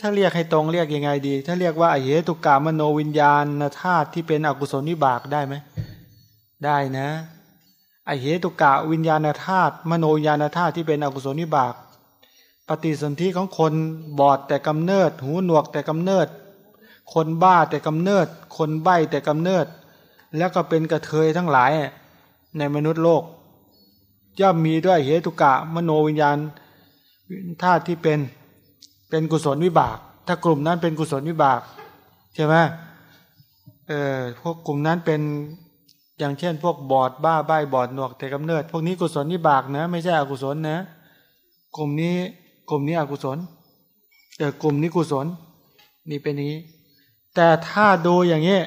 ถ้าเรียกให้ตรงเรียกยังไงดี ถ้าเรียกว่าอเหตุกะมโนวิญญาณธาตุที่เป็นอกุศลวิบากได้ไหมได้นะอเหตุกะวิญญาณธาตุมโนวิญญาณธาตุที่เป็นอกุศลวิบาก ปฏิสนธิของคนบอดแต่กำเนิด หูหนวกแต่กำเนิด คนบ้าแต่กำเนิด คนใบ้แต่กำเนิด แล้วก็เป็นกระเทยทั้งหลายในมนุษย์โลก ย่อมมีด้วยเหตุกะมโนวิญญาณธาตุที่เป็นเป็นกุศลวิบาก ถ้ากลุ่มนั้นเป็นกุศลวิบากใช่ไหมเออพวกกลุ่มนั้นเป็นอย่างเช่น พวกบอดบ้าใบบอดหนวกแต่กำเนิด พวกนี้กุศลวิบากนะ ไม่ใช่อกุศลนะ กลุ่มนี้กลุ่มนี้อกุศลแต่กลุ่มนี้กุศลนี่เป็นนี้ แต่ถ้าดูอย่างนี้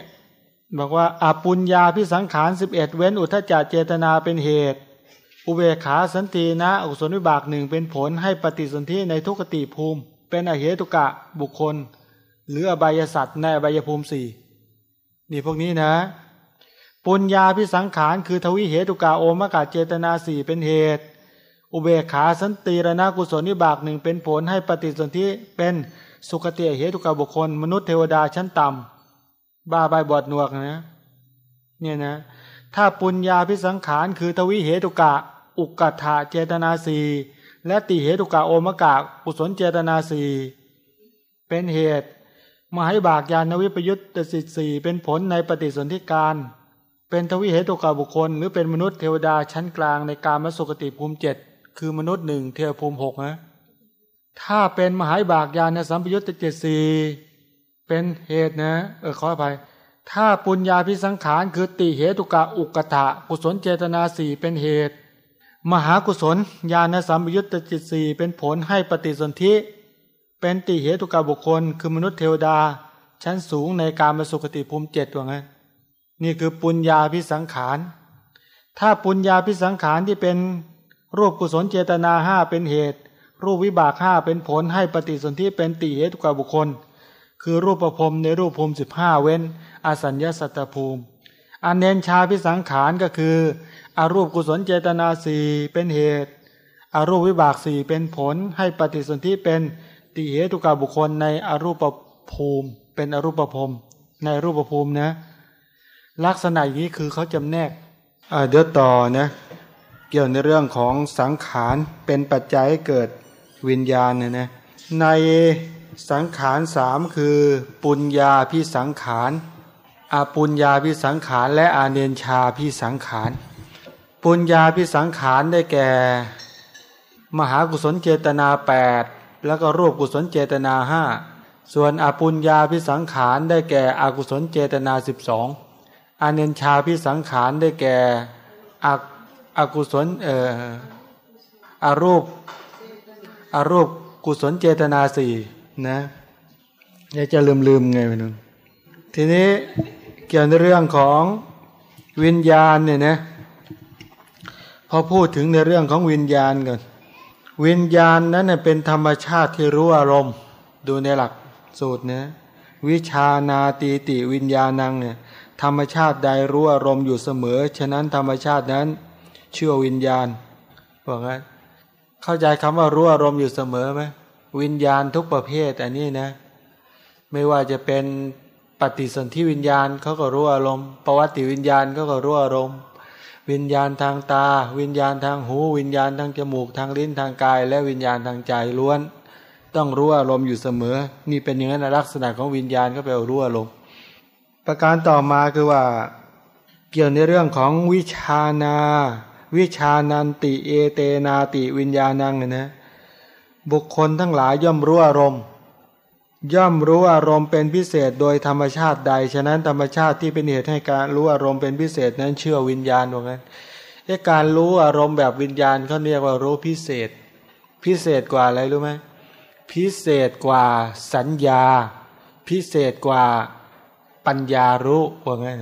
บอกว่าอาปุญญาพิสังขารสิบเอ็ดเว้นอุทจารเจตนาเป็นเหตุ อุเบขาสันตินะอกุศลวิบากหนึ่งเป็นผลให้ปฏิสนธิในทุกติภูมิ เป็นอเหตุกะบุคคล หรืออบายสัตว์ในอบายภูมิสี่นี่พวกนี้นะ ปุญญาพิสังขารคือทวิเหตุกาโอมกาเจตนาสี่เป็นเหตุ อุเบกขาสันติรณกุศลนิบากหนึ่งเป็นผลให้ปฏิสนธิเป็น สุคติเหตุกาบุคคล มนุษย์เทวดาชั้นต่ำบ้าใบบอดหนวกนะเนี่ยนะ ถ้าปุญญาพิสังขารคือทวิเหตุกะ อุกถาเจตนาสีและติเหตุกะโอมกะกุศลเจตนาสีเป็นเหตุมหาบากยานวิปยุตตสิทสีเป็นผลในปฏิสนธิการ เป็นทวิเหตุกะบุคคล หรือเป็นมนุษย์เทวดาชั้นกลางในการมสุกติภูมิเจ็ดคือมนุษย์หนึ่งเทวภูมิหกนะ ถ้าเป็นมหาบากยานสัมปยุตตเจ็ดสีเป็นเหตุนะ เออขออภัย ถ้าปุญญาพิสังขารคือติเหตุกะอุกตะกุศลเจตนาสี่เป็นเหตุ มหากุศลญาณสัมยุตตจิตสี่เป็นผลให้ปฏิสนธิเป็นติเหตุกะบุคคล คือมนุษย์เทวดา ชั้นสูงในการมาสุขติภูมิเจ็ดว่างั้นนี่คือปุญญาพิสังขาร ถ้าปุญญาพิสังขารที่เป็นรูปกุศลเจตนาห้าเป็นเหตุ รูปวิบากห้าเป็นผลให้ปฏิสนธิเป็นติเหตุกะบุคคล คือรูปประพรมในรูปภูมิสิบห้าเว้น อสัญญาสัตตภูมิอันเนนชาพิสังขารก็คืออารูปกุศลเจตนาสีเป็นเหตุอารูปวิบากสี่เป็นผลให้ปฏิสนธิเป็นติเหตุกาบุคคลในอรูปภูมิ เป็นอรูปภพในรูปภูมินะ ลักษณะอย่างนี้คือเขาจำแนกเดี๋ยวต่อนะเกี่ยวในเรื่องของสังขารเป็นปัจจัยเกิด วิญญาณเนี่ยนะในสังขารสามคือปุญญาพิสังขารอาปุญญาพิสังขารและอาเนนชาพิสังขาร ปุญญาพิสังขารได้แก่ มหากุศลเจตนาแปดแล้วก็รูปกุศลเจตนาห้าส่วนอปุญญาพิสังขารได้แก่อกุศลเจตนาสิบสองอาเนนชาพิสังขารได้แก่อกอกุศลเอ่ออารูป อารูปกุศลเจตนาสี่นะอย่าจะลืมลืมไงไปนึงทีนี้เกี่ยวในเรื่องของวิญญาณเนี่ยนะพอพูดถึงในเรื่องของวิญญาณก่อนวิญญาณนั้นเป็นธรรมชาติที่รู้อารมณ์ ดูในหลักสูตรนะวิชานาตีติวิญญาณังเนี่ยธรรมชาติใดรู้อารมณ์อยู่เสมอ ฉะนั้นธรรมชาตินั้นเชื่อวิญญาณบอกงั้น เข้าใจคำว่ารู้อารมณ์อยู่เสมอไหมวิญญาณทุกประเภทอันนี้นะ ไม่ว่าจะเป็นปฏิสนธิวิญญาณเขาก็รู้อารมณ์ประวัติวิญญาณเขาก็รู้อารมณ์ วิญญาณทางตา วิญญาณทางหู วิญญาณทางจมูกทางลิ้นทางกาย และวิญญาณทางใจล้วน ต้องรู้อารมณ์อยู่เสมอ นี่เป็นอย่างนั้นลักษณะของวิญญาณก็แปลว่ารู้อารมณ์ประการต่อมาคือว่า เกี่ยวในเรื่องของวิชานา วิชานันติเอเตนาติวิญญาณังนะบุคคลทั้งหลายย่อมรู้อารมณ์ ย่อมรู้อารมณ์เป็นพิเศษโดยธรรมชาติใด ฉะนั้นธรรมชาติที่เป็นเหตุให้การรู้อารมณ์เป็นพิเศษนั้นเชื่อวิญญาณว่างั้นการรู้อารมณ์แบบวิญญาณเขาเรียกว่ารู้พิเศษ พิเศษกว่าอะไรรู้ไหมพิเศษกว่าสัญญา พิเศษกว่าปัญญารู้ว่างั้น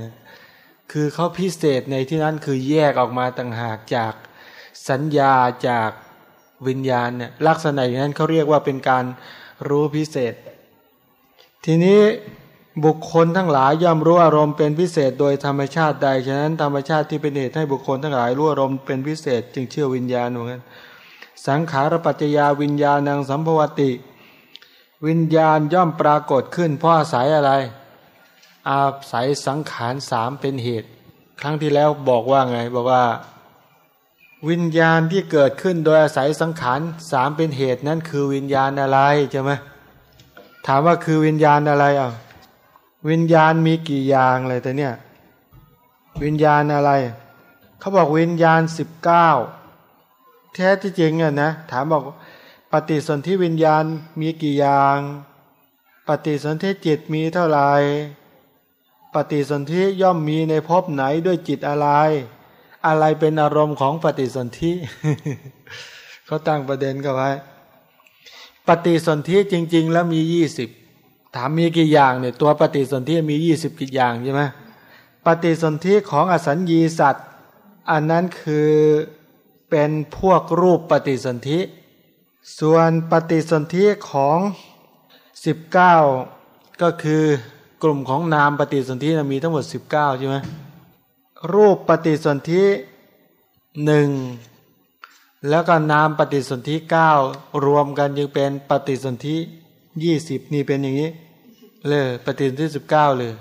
คือเขาพิเศษในที่นั้นคือแยกออกมาต่างหากจากสัญญาจากวิญญาณเนี่ยลักษณะอย่างนั้นเขาเรียกว่าเป็นการรู้พิเศษ ทีนี้บุคคลทั้งหลายย่อมรู้อารมณ์เป็นพิเศษโดยธรรมชาติใด ฉะนั้นธรรมชาติที่เป็นเหตุให้บุคคลทั้งหลายรู้อารมณ์เป็นพิเศษ จึงเชื่อวิญญาณเหมือนกันสังขารปัจจยาวิญญาณังสัมภวติ วิญญาณย่อมปรากฏขึ้นเพราะอาศัยอะไร อาศัยสังขารสามเป็นเหตุ ครั้งที่แล้วบอกว่าไงบอกว่า วิญญาณที่เกิดขึ้นโดยอาศัยสังขารสามเป็นเหตุนั้นคือวิญญาณอะไรใช่ไหมถามว่าคือวิญญาณอะไรอะวิญญาณมีกี่อย่างเลยแต่เนี่ย วิญญาณอะไร เขาบอกวิญญาณสิบเก้าแท้ที่จริงอะนะถามบอกปฏิสนธิวิญญาณมีกี่อย่าง ปฏิสนธิจิตมีเท่าไหร่ ปฏิสนธิย่อมมีในภพไหนด้วยจิตอะไร อะไรเป็นอารมณ์ของปฏิสนธิเขาตั้งประเด็นกันไว้ ปฏิสนธิจริง ๆ แล้วมียี่สิบถามมีกี่อย่างเนี่ยตัวปฏิสนธิมียี่สิบกี่อย่างใช่ไหมปฏิสนธิของอสัญญีสัตว์ อันนั้นคือเป็นพวกรูปปฏิสนธิ ส่วนปฏิสนธิของสิบเก้าก็คือ กลุ่มของนามปฏิสนธิมีทั้งหมดสิบเก้าใช่ไหมรูปปฏิสนธิหนึ่งแล้วก็นามปฏิสนธิเก้ารวมกันจึงเป็นปฏิสนธิยี่สิบนี่เป็นอย่างนี้ เลยปฏิสนธิสิบเก้าเลย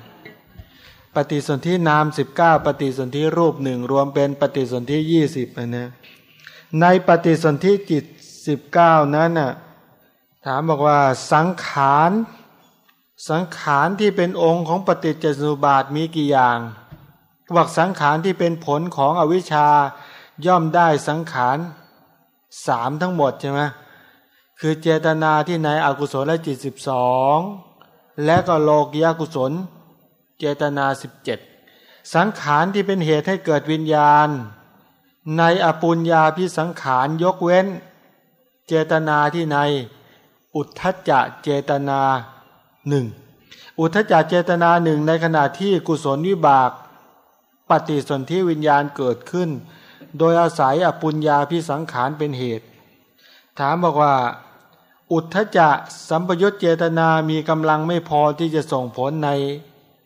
ปฏิสนธินามสิบเก้าปฏิสนธิรูปหนึ่งรวมเป็นปฏิสนธิยี่สิบนะในปฏิสนธิจิตสิบเก้านั้นน่ะถามบอกว่าสังขาร สังขารที่เป็นองค์ของปฏิจจสมุปบาทมีกี่อย่างบอกสังขารที่เป็นผลของอวิชชาย่อมได้สังขารสามทั้งหมดใช่ไหมคือเจตนาที่ในอกุศลและจิตสิบสองและก็โลกยากุศล เจตนาสิบเจ็ดสังขารที่เป็นเหตุให้เกิดวิญญาณ ในอปุญญาพิสังขารยกเว้น เจตนาที่ในอุทธจะเจตนา หนึ่งอุทธจะเจตนาหนึ่งในขณะที่กุศลวิบาก ปฏิสนธิวิญญาณเกิดขึ้น โดยอาศัยอปุญญาพิสังขารเป็นเหตุ ถามบอกว่า อุทธจะสัมปยุตเจตนามีกำลังไม่พอที่จะส่งผลใน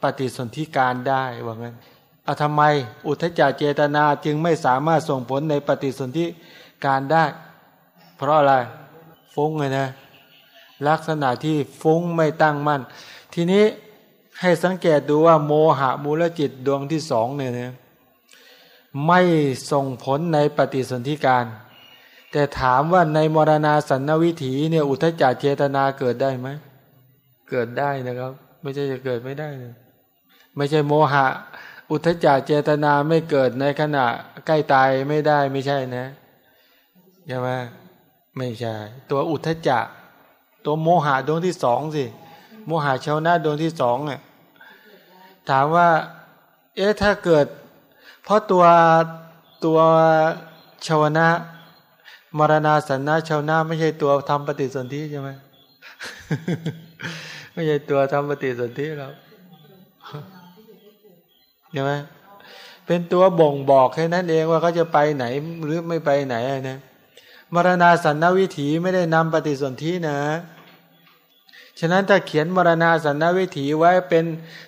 ปฏิสนธิการได้ว่างั้นเอาทำไม อุทธจะเจตนาจึงไม่สามารถส่งผลในปฏิสนธิการได้ เพราะอะไรฟุ้งไงนะ ลักษณะที่ฟุ้งไม่ตั้งมั่น ทีนี้ให้สังเกตดูว่าโมหะมูลจิตดวงที่สองเนี่ยนะไม่ส่งผลในปฏิสนธิการ แต่ถามว่าในมรณาสันนวิถีเนี่ยอุทจารเจตนาเกิดได้ไหม เกิดได้นะครับ ไม่ใช่จะเกิดไม่ได้นะไม่ใช่โมหะ อุทจารเจตนาไม่เกิดในขณะใกล้ตายไม่ได้ไม่ใช่นะใช่ไหมไม่ใช่ ตัวอุทจาร ตัวโมหะดวงที่สองสิโมหะชาวนาดวงที่สองเนี่ยถามว่า เอ๊ะถ้าเกิด เพราะตัวตัวชาวนะมรณาสันนาชาวนาไม่ใช่ตัวทำปฏิสนธิใช่ไหมไม่ใช่ตัวทำปฏิสนธิครับใช่ไหมเป็นตัวบ่งบอกแค่นั้นเองว่าเขาจะไปไหนหรือไม่ไปไหนนะมรณาสันนวิถีไม่ได้นำปฏิสนธินะ ฉะนั้นถ้าเขียนมรณาสันนวิถีไว้เป็น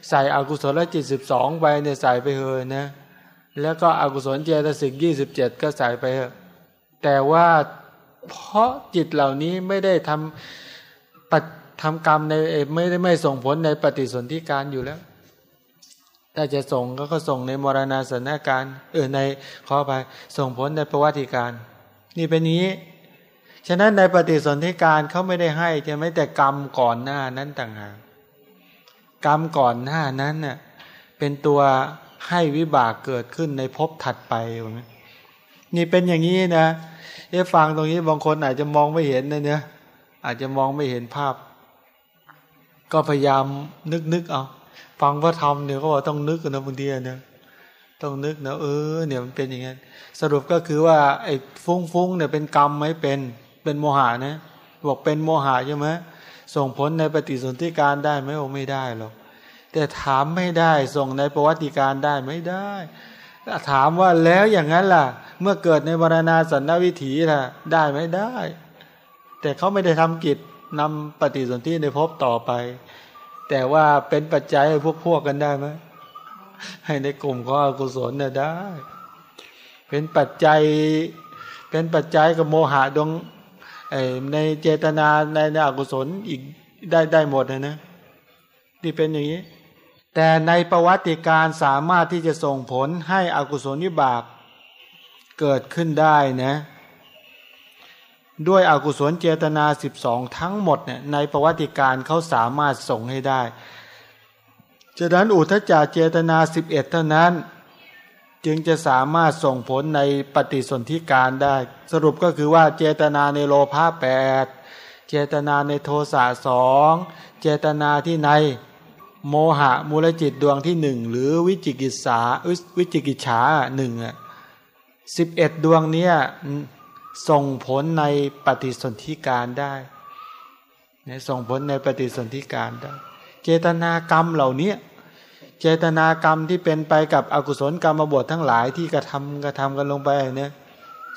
ใส่อกุศลจิตสิบสองไปเนี่ยใส่ไปเถอะนะ แล้วก็อกุศลเจตสิกยี่สิบเจ็ดก็ใส่ไปเถอะแต่ว่าเพราะจิตเหล่านี้ไม่ได้ทำปทำกรรมในไม่ได้ไม่ส่งผลในปฏิสนธิการอยู่แล้ว ถ้าจะส่งก็ก็ส่งในมรณาสันนการเออในขอไปส่งผลในประวัติการ นี่เป็นนี้ ฉะนั้นในปฏิสนธิการเขาไม่ได้ให้ใช่ไหมแต่กรรมก่อนหน้านั้นต่างหากกรรมก่อนหน้านั้นเน่ะเป็นตัวให้วิบากเกิดขึ้นในภพถัดไปว่างี้นี่เป็นอย่างนี้นะเอ๊ฟังตรงนี้บางคนอาจจะมองไม่เห็นนะเนี่ยอาจจะมองไม่เห็นภาพ ก็พยายามนึกนึกเอาฟังพระธรรมเนี่ยก็ว่าต้องนึกนะบางทีเนี่ยต้องนึกนะเออเนี่ยมันเป็นอย่างนั้นสรุปก็คือว่าไอ้ฟุ้งฟุ้งเนี่ยเป็นกรรมไหมเป็น เป็นโมหะนะบอกเป็นโมหะใช่ไหมส่งผลในปฏิสนธิการได้ไหมโอ้ไม่ได้หรอกแต่ถามไม่ได้ส่งในประวัติการได้ไม่ได้ถามว่าแล้วอย่างนั้นล่ะ เมื่อเกิดในวรณาสันนวิถีล่ะ ได้ไม่ได้ แต่เขาไม่ได้ทำกิจนำปฏิสนธิในภพต่อไป แต่ว่าเป็นปัจจัยให้พวกพวกกันได้ไหมให้ในกลุ่มของอกุศลเนี่ยได้ เป็นปัจจัย เป็นปัจจัยกับโมหะดวง ในเจตนาในในอกุศลอีกได้ได้หมดนะนะที่เป็นอย่างนี้ แต่ในประวัติการสามารถที่จะส่งผลให้อกุศลวิบากเกิดขึ้นได้นะด้วยอกุศลเจตนาสิบสองทั้งหมดเนี่ยในประวัติการเขาสามารถส่งให้ได้ ฉะนั้นอุทจารเจตนาสิบเอ็ดเท่านั้น จึงจะสามารถส่งผลในปฏิสนธิการได้ สรุปก็คือว่าเจตนาในโลภะแปดเจตนาในโทสะสองเจตนาที่ในโมหะมูลจิตดวงที่หนึ่งหรือวิจิกิจสาวิจิกิจฉาหนึ่งสิบเอ็ดดวงเนี้ยส่งผลในปฏิสนธิการได้ส่งผลในปฏิสนธิการได้ เจตนากรรมเหล่านี้ เจตนากรรมที่เป็นไปกับอกุศลกรรมบททั้งหลายที่กระทำกระทำกันลงไปเนี่ย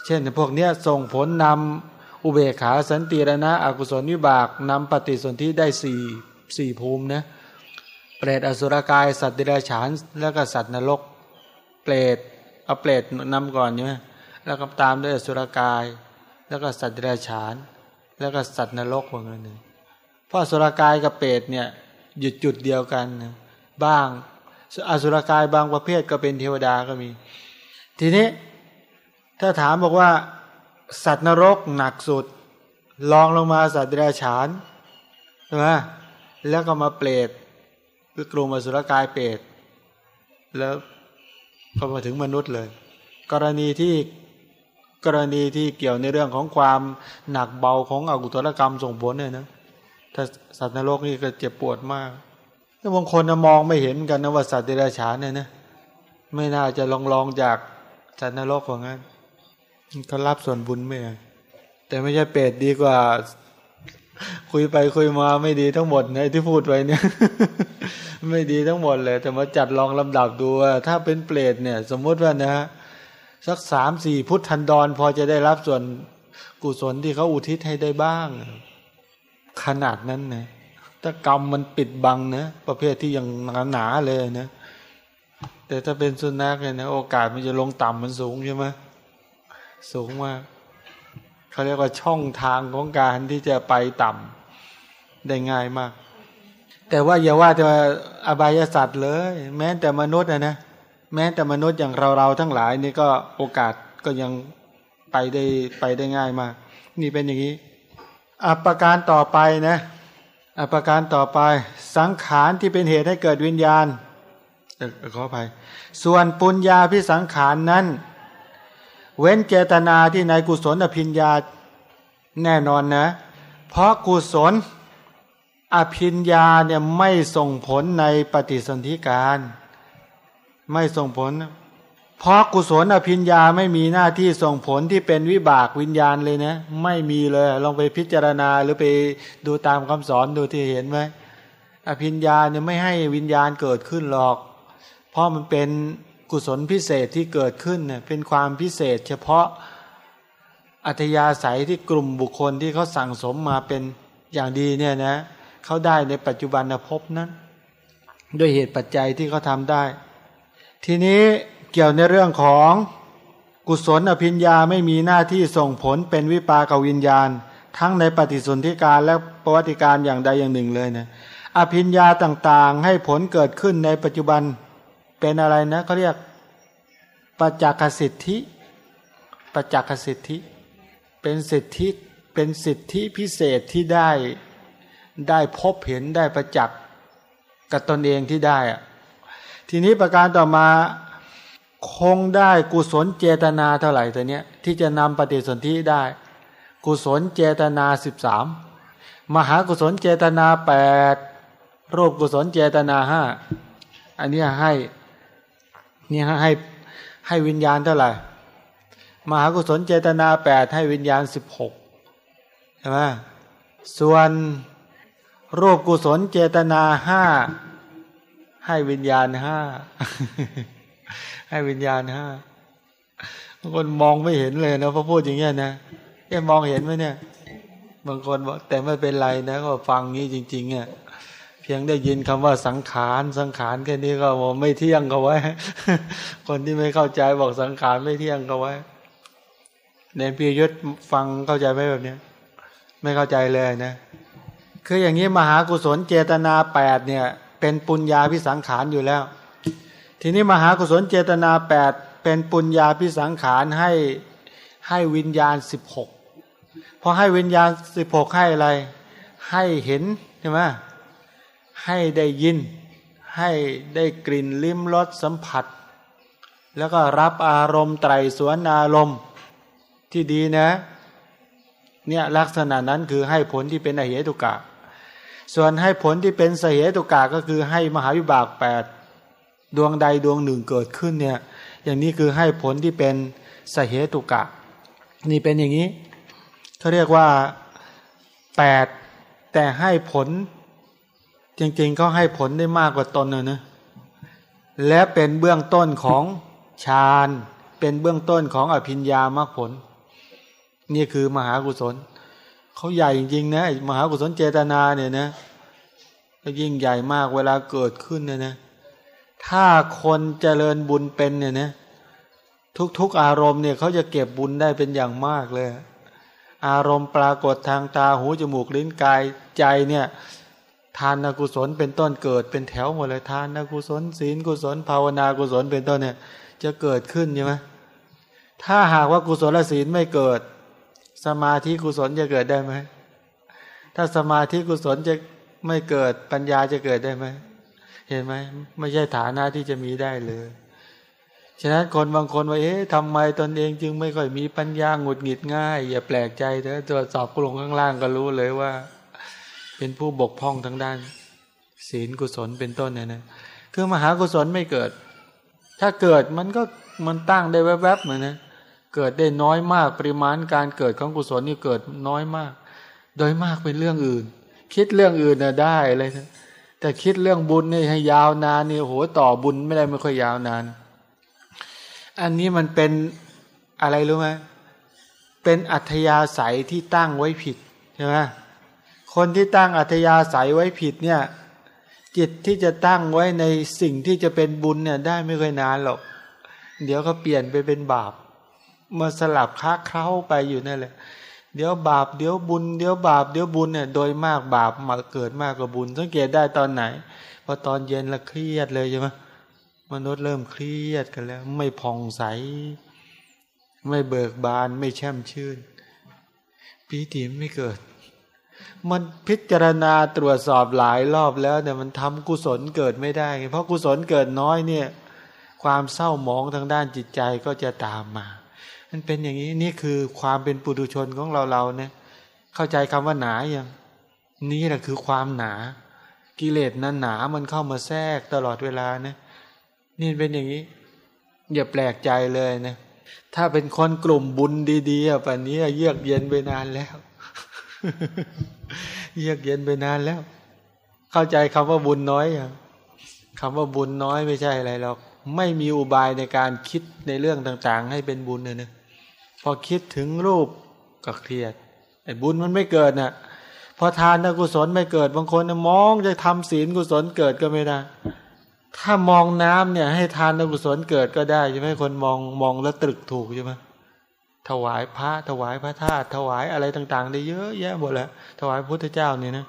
เช่นพวกเนี้ยส่งผลนำอุเบกขาสันติรณะอกุศลวิบากนำปฏิสนธิได้สี่สี่ภูมินะเปรตอสุรกายสัตว์เดรัจฉานแล้วก็สัตว์นรก เปรตเอาเปรตนำก่อนใช่ไหมแล้วก็ตามด้วยอสุรกาย แล้วก็สัตว์เดรัจฉาน แล้วก็สัตว์นรกพว่างั้นเลยเพราะอสุรกายกับเปรตเนี่ยหยุดจุดเดียวกันบ้าง อสุรกายบางประเภทก็เป็นเทวดาก็มี ทีนี้ถ้าถามบอกว่า สัตว์นรกหนักสุดลองลงมาสัตว์เดรัจฉานใช่ไหมแล้วก็มาเปรตคือกลุ่มอสุรกายเปรตแล้วพอมาถึงมนุษย์เลย กรณีที่กรณีที่เกี่ยวในเรื่องของความหนักเบาของอกุศลกรรมส่งผลเนี่ยนะถ้าสัตว์นรกนี่ก็เจ็บปวดมาก ถ้าบางคนมองไม่เห็นกันนะว่าสัตว์เดรัจฉานเนี่ยนะไม่น่าจะลองลองจากสัตว์นรกว่างั้นเขารับส่วนบุญไม่แต่ไม่ใช่เปรตดีกว่า คุยไปคุยมาไม่ดีทั้งหมดในที่พูดไปเนี่ย ไม่ดีทั้งหมดเลย แต่มาจัดลองลำดับดูว่าถ้าเป็นเปรตเนี่ย สมมุติว่านะสักสามสี่พุทธันดร พอจะได้รับส่วนกุศลที่เขาอุทิศให้ได้บ้าง ขนาดนั้นนะ ถ้ากรรมมันปิดบังนะประเภทที่ยังหนาๆเลยนะ แต่ถ้าเป็นสุนัขเนี่ยนะโอกาสมันจะลงต่ำมันสูงใช่ไหมสูงมากเขาเรียกว่าช่องทางของการที่จะไปต่ำได้ง่ายมาก แต่ว่าอย่าว่าแต่อบายสัตว์เลย แม้แต่มนุษย์นะนะแม้แต่มนุษย์อย่างเราเราทั้งหลายนี่ก็โอกาสก็ยังไปได้ไปได้ง่ายมาก นี่เป็นอย่างนี้อัปการต่อไปนะ อัปการต่อไปสังขารที่เป็นเหตุให้เกิดวิญญาณขออภัย ส่วนปุญญาพิสังขารนั้น เว้นเจตนาที่ในกุศลอภิญญาแน่นอนนะ เพราะกุศลอภิญญาเนี่ยไม่ส่งผลในปฏิสนธิการ ไม่ส่งผล เพราะกุศลอภิญญาไม่มีหน้าที่ส่งผลที่เป็นวิบากวิญญาณเลยนะ ไม่มีเลย ลองไปพิจารณาหรือไปดูตามคำสอนดูที่เห็นไหมอภิญญาเนี่ยไม่ให้วิญญาณเกิดขึ้นหรอก เพราะมันเป็นกุศลพิเศษที่เกิดขึ้นเน่ยเป็นความพิเศษ เฉพาะอัธยาศัยที่กลุ่มบุคคลที่เขาสั่งสมมาเป็นอย่างดีเนี่ยนะเขาได้ในปัจจุบันภพนั้น ด้วยเหตุปัจจัยที่เขาทำได้ ทีนี้ เกี่ยวในเรื่องของกุศลอภิญญาไม่มีหน้าที่ส่งผลเป็นวิปากวิญญาณ ทั้งในปฏิสนธิการและประวัติการอย่างใดอย่างหนึ่งเลยนะอภิญญาต่างๆ ให้ผลเกิดขึ้นในปัจจุบันเป็นอะไรนะเขาเรียกปัจจักสิทธิปัจจักสิทธิ เป็นสิทธิเป็นสิทธิพิเศษที่ได้ได้พบเห็นได้ประจักษ์กับตนเองที่ได้อะทีนี้ประการต่อมา คงได้กุศลเจตนาเท่าไหร่ตัวเนี้ยที่จะนำปฏิสนธิได้ กุศลเจตนาสิบสามมหากุศลเจตนาแปดรูปกุศลเจตนาห้าอันนี้ให้นี่ให้ให้วิญญาณเท่าไหร่ มหากุศลเจตนาแปดให้วิญญาณสิบหกใช่ไหมส่วนรูปกุศลเจตนาห้าให้วิญญาณห้า ให้วิญญาณห้าบางคนมองไม่เห็นเลยนะพอพูดอย่างเงี้ยนะเอ๊มองเห็นไหมเนี่ย บางคนบอกแต่ไม่เป็นไรนะก็ฟังนี้จริง ๆ เนี่ย เพียงได้ยินคำว่าสังขารสังขารแค่นี้ก็บอกไม่เที่ยงเขาไว้ คนที่ไม่เข้าใจบอกสังขารไม่เที่ยงเขาไว้เนพียศฟังเข้าใจไหมแบบเนี้ยไม่เข้าใจเลยนะคืออย่างนี้มหากุศลเจตนาแปดเนี่ย เป็นปุญญาพิสังขารอยู่แล้ว ทีนี้มหากุศลเจตนาแปดเป็นปุญญาพิสังขารให้ให้วิญญาณสิบหกพอให้วิญญาณสิบหกให้อะไร ให้เห็นใช่ไหมให้ได้ยิน ให้ได้กลิ่นลิ้มรสสัมผัส แล้วก็รับอารมณ์ไตรสวนอารมณ์ที่ดีนะเนี่ยลักษณะนั้นคือให้ผลที่เป็นอเหตุกะ ส่วนให้ผลที่เป็นเสเหตุกะก็คือให้มหาวิบากแปด ดวงใดดวงหนึ่งเกิดขึ้นเนี่ย อย่างนี้คือให้ผลที่เป็นสเหตุกะ นี่เป็นอย่างนี้เขาเรียกว่าแปดแต่ให้ผล จริงๆเขาให้ผลได้มากกว่าตนนะนะและเป็นเบื้องต้นของฌานเป็นเบื้องต้นของอภิญญามรรคผล นี่คือมหากุศลเขาใหญ่จริงๆนะมหากุศลเจตนาเนี่ยนะก็ยิ่งใหญ่มากเวลาเกิดขึ้นเนี่ยนะ ถ้าคนเจริญบุญเป็นเนี่ยนะทุกๆอารมณ์เนี่ยเขาจะเก็บบุญได้เป็นอย่างมากเลย อารมณ์ปรากฏทางตาหูจมูกลิ้นกายใจเนี่ยทานกุศลเป็นต้นเกิดเป็นแถวหมดเลยทานกุศลศีลกุศล ภาวนากุศลเป็นต้นเนี่ย จะเกิดขึ้นใช่ไหมถ้าหากว่ากุศลศีลไม่เกิด สมาธิกุศลจะเกิดได้ไหมถ้าสมาธิกุศลจะไม่เกิดปัญญาจะเกิดได้ไหม เห็นไหมไม่ใช่ฐานะที่จะมีได้เลย ฉะนั้นคนบางคนว่าเอ๊ะทำไมตนเองจึงไม่ค่อยมีปัญญาหงุดหงิดง่าย อย่าแปลกใจเถอะตรวจสอบกลงข้างล่างก็รู้เลยว่า เป็นผู้บกพร่องทางด้าน ศีลกุศลเป็นต้นเนี่ยนะคือมหากุศลไม่เกิด ถ้าเกิดมันก็มันตั้งได้แวบๆเหมือนนะเกิดได้น้อยมากปริมาณการเกิดของกุศลนี่เกิดน้อยมาก โดยมากเป็นเรื่องอื่น คิดเรื่องอื่นน่ะได้เลยนะ แต่คิดเรื่องบุญนี่ให้ยาวนานนี่โหต่อบุญไม่ได้ไม่ค่อยยาวนาน อันนี้มันเป็นอะไรรู้ไหมเป็นอัธยาศัยที่ตั้งไว้ผิดใช่ไหมคนที่ตั้งอัธยาศัยไว้ผิดเนี่ย จิตที่จะตั้งไว้ในสิ่งที่จะเป็นบุญเนี่ย ได้ไม่ค่อยนานหรอก เดี๋ยวก็เปลี่ยนไปเป็นบาปมาสลับค้าเคล้าไปอยู่นั่นแหละ เดี๋ยวบาปเดี๋ยวบุญเดี๋ยวบาปเดี๋ยวบุญเนี่ยโดยมากบาปมาเกิดมากกว่าบุญ สังเกตได้ตอนไหนพอตอนเย็นละเครียดเลยใช่ไหมมนุษย์เริ่มเครียดกันแล้ว ไม่ผ่องใส ไม่เบิกบานไม่แช่มชื่นปีติไม่เกิด มันพิจารณาตรวจสอบหลายรอบแล้วเนี่ยมันทำกุศลเกิดไม่ได้ เพราะกุศลเกิดน้อยเนี่ย ความเศร้าหมองทางด้านจิตใจก็จะตามมา มันเป็นอย่างนี้นี่คือความเป็นปุถุชนของเราเราเนี่ย เข้าใจคำว่าหนาอย่างนี่แหละคือความหนา กิเลสนั้นหนามันเข้ามาแทรกตลอดเวลาเนี่ยนี่เป็นอย่างนี้อย่าแปลกใจเลยนะถ้าเป็นคนกลุ่มบุญดีๆแบบนี้เยือกเย็นไปนานแล้วเยือกเย็นไปนานแล้ว เข้าใจคำว่าบุญน้อยอย่างคำว่าบุญน้อยไม่ใช่อะไรหรอกไม่มีอุบายในการคิดในเรื่องต่างๆ ให้เป็นบุญเนี่ยนะ พอคิดถึงรูปก็เครียดไอ้บุญมันไม่เกิดนะ่ะพอทานกุศลไม่เกิดบางคนมองจะทำศีลกุศลเกิดก็ไม่ได้ ถ้ามองน้ำเนี่ย ให้ทานกุศลเกิดก็ได้ใช่ไหมคนมองมองแล้วตรึกถูกใช่ไหมถวายพระถวายพระธาตุถวายอะไรต่าง ๆ ได้เยอะแยะหมดแล้วถวายพระพุทธเจ้าเนี่ยนะ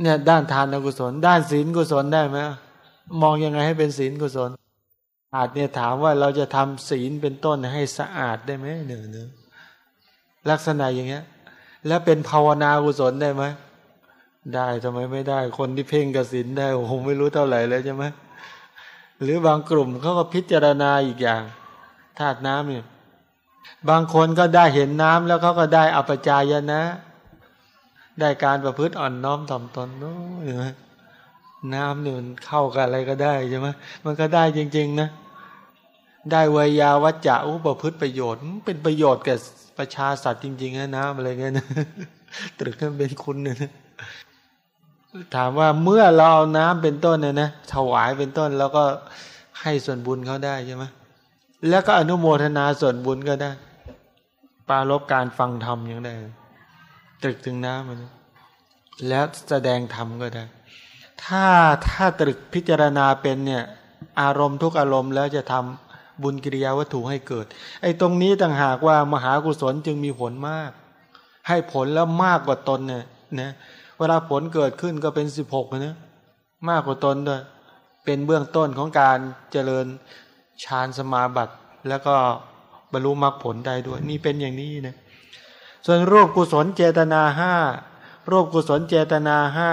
เนี่ยด้านทานกุศล ด้านศีลกุศลได้ไหมมองยังไงให้เป็นศีลกุศล อาจเนี่ยถามว่าเราจะทำศีลเป็นต้นให้สะอาดได้ไหมเนื้อเนื้อลักษณะอย่างเงี้ย แล้วเป็นภาวนากุศลได้ไหมได้ทำไมไม่ได้ คนที่เพ่งกสินได้โอ้โหไม่รู้เท่าไหร่เลยใช่ไหมหรือบางกลุ่มเขาก็พิจารณาอีกอย่างธาตุน้ำเนี่ยบางคนก็ได้เห็นน้ำแล้วเขาก็ได้อปจายนะ ได้การประพฤติอ่อนน้อมถ่อมตนนู้น น้ำเนี่ยมันเข้ากับอะไรก็ได้ใช่ไหมมันก็ได้จริง ๆ นะ ได้วยาวัจจะอุปพฤติประโยชน์ เป็นประโยชน์แก่ประชาสัตว์จริงๆนะน้ำอะไรเงี้ยนะตรึกให้เป็นคุณเนี่ยนะถามว่าเมื่อเราเอาน้ำเป็นต้นเนี่ยนะถวายเป็นต้นแล้วก็ให้ส่วนบุญเขาได้ใช่ไหมแล้วก็อนุโมทนาส่วนบุญก็ได้ ปาลบการฟังธรรมยังได้ ตรึกถึงน้ำมันแล้วแสดงธรรมก็ได้ ถ้าถ้าตรึกพิจารณาเป็นเนี่ยอารมณ์ทุกอารมณ์แล้วจะทำบุญกิริยาวัตถุให้เกิด ไอ้ตรงนี้ต่างหากว่ามหากุศลจึงมีผลมาก ให้ผลแล้วมากกว่าตนเนี่ยนะเวลาผลเกิดขึ้นก็เป็นสิบหกนะมากกว่าตนด้วยเป็นเบื้องต้นของการเจริญฌานสมาบัติ แล้วก็บรรลุมรรคผลได้ด้วย นี่เป็นอย่างนี้นะส่วนรูปกุศลเจตนาห้ารูปกุศลเจตนาห้า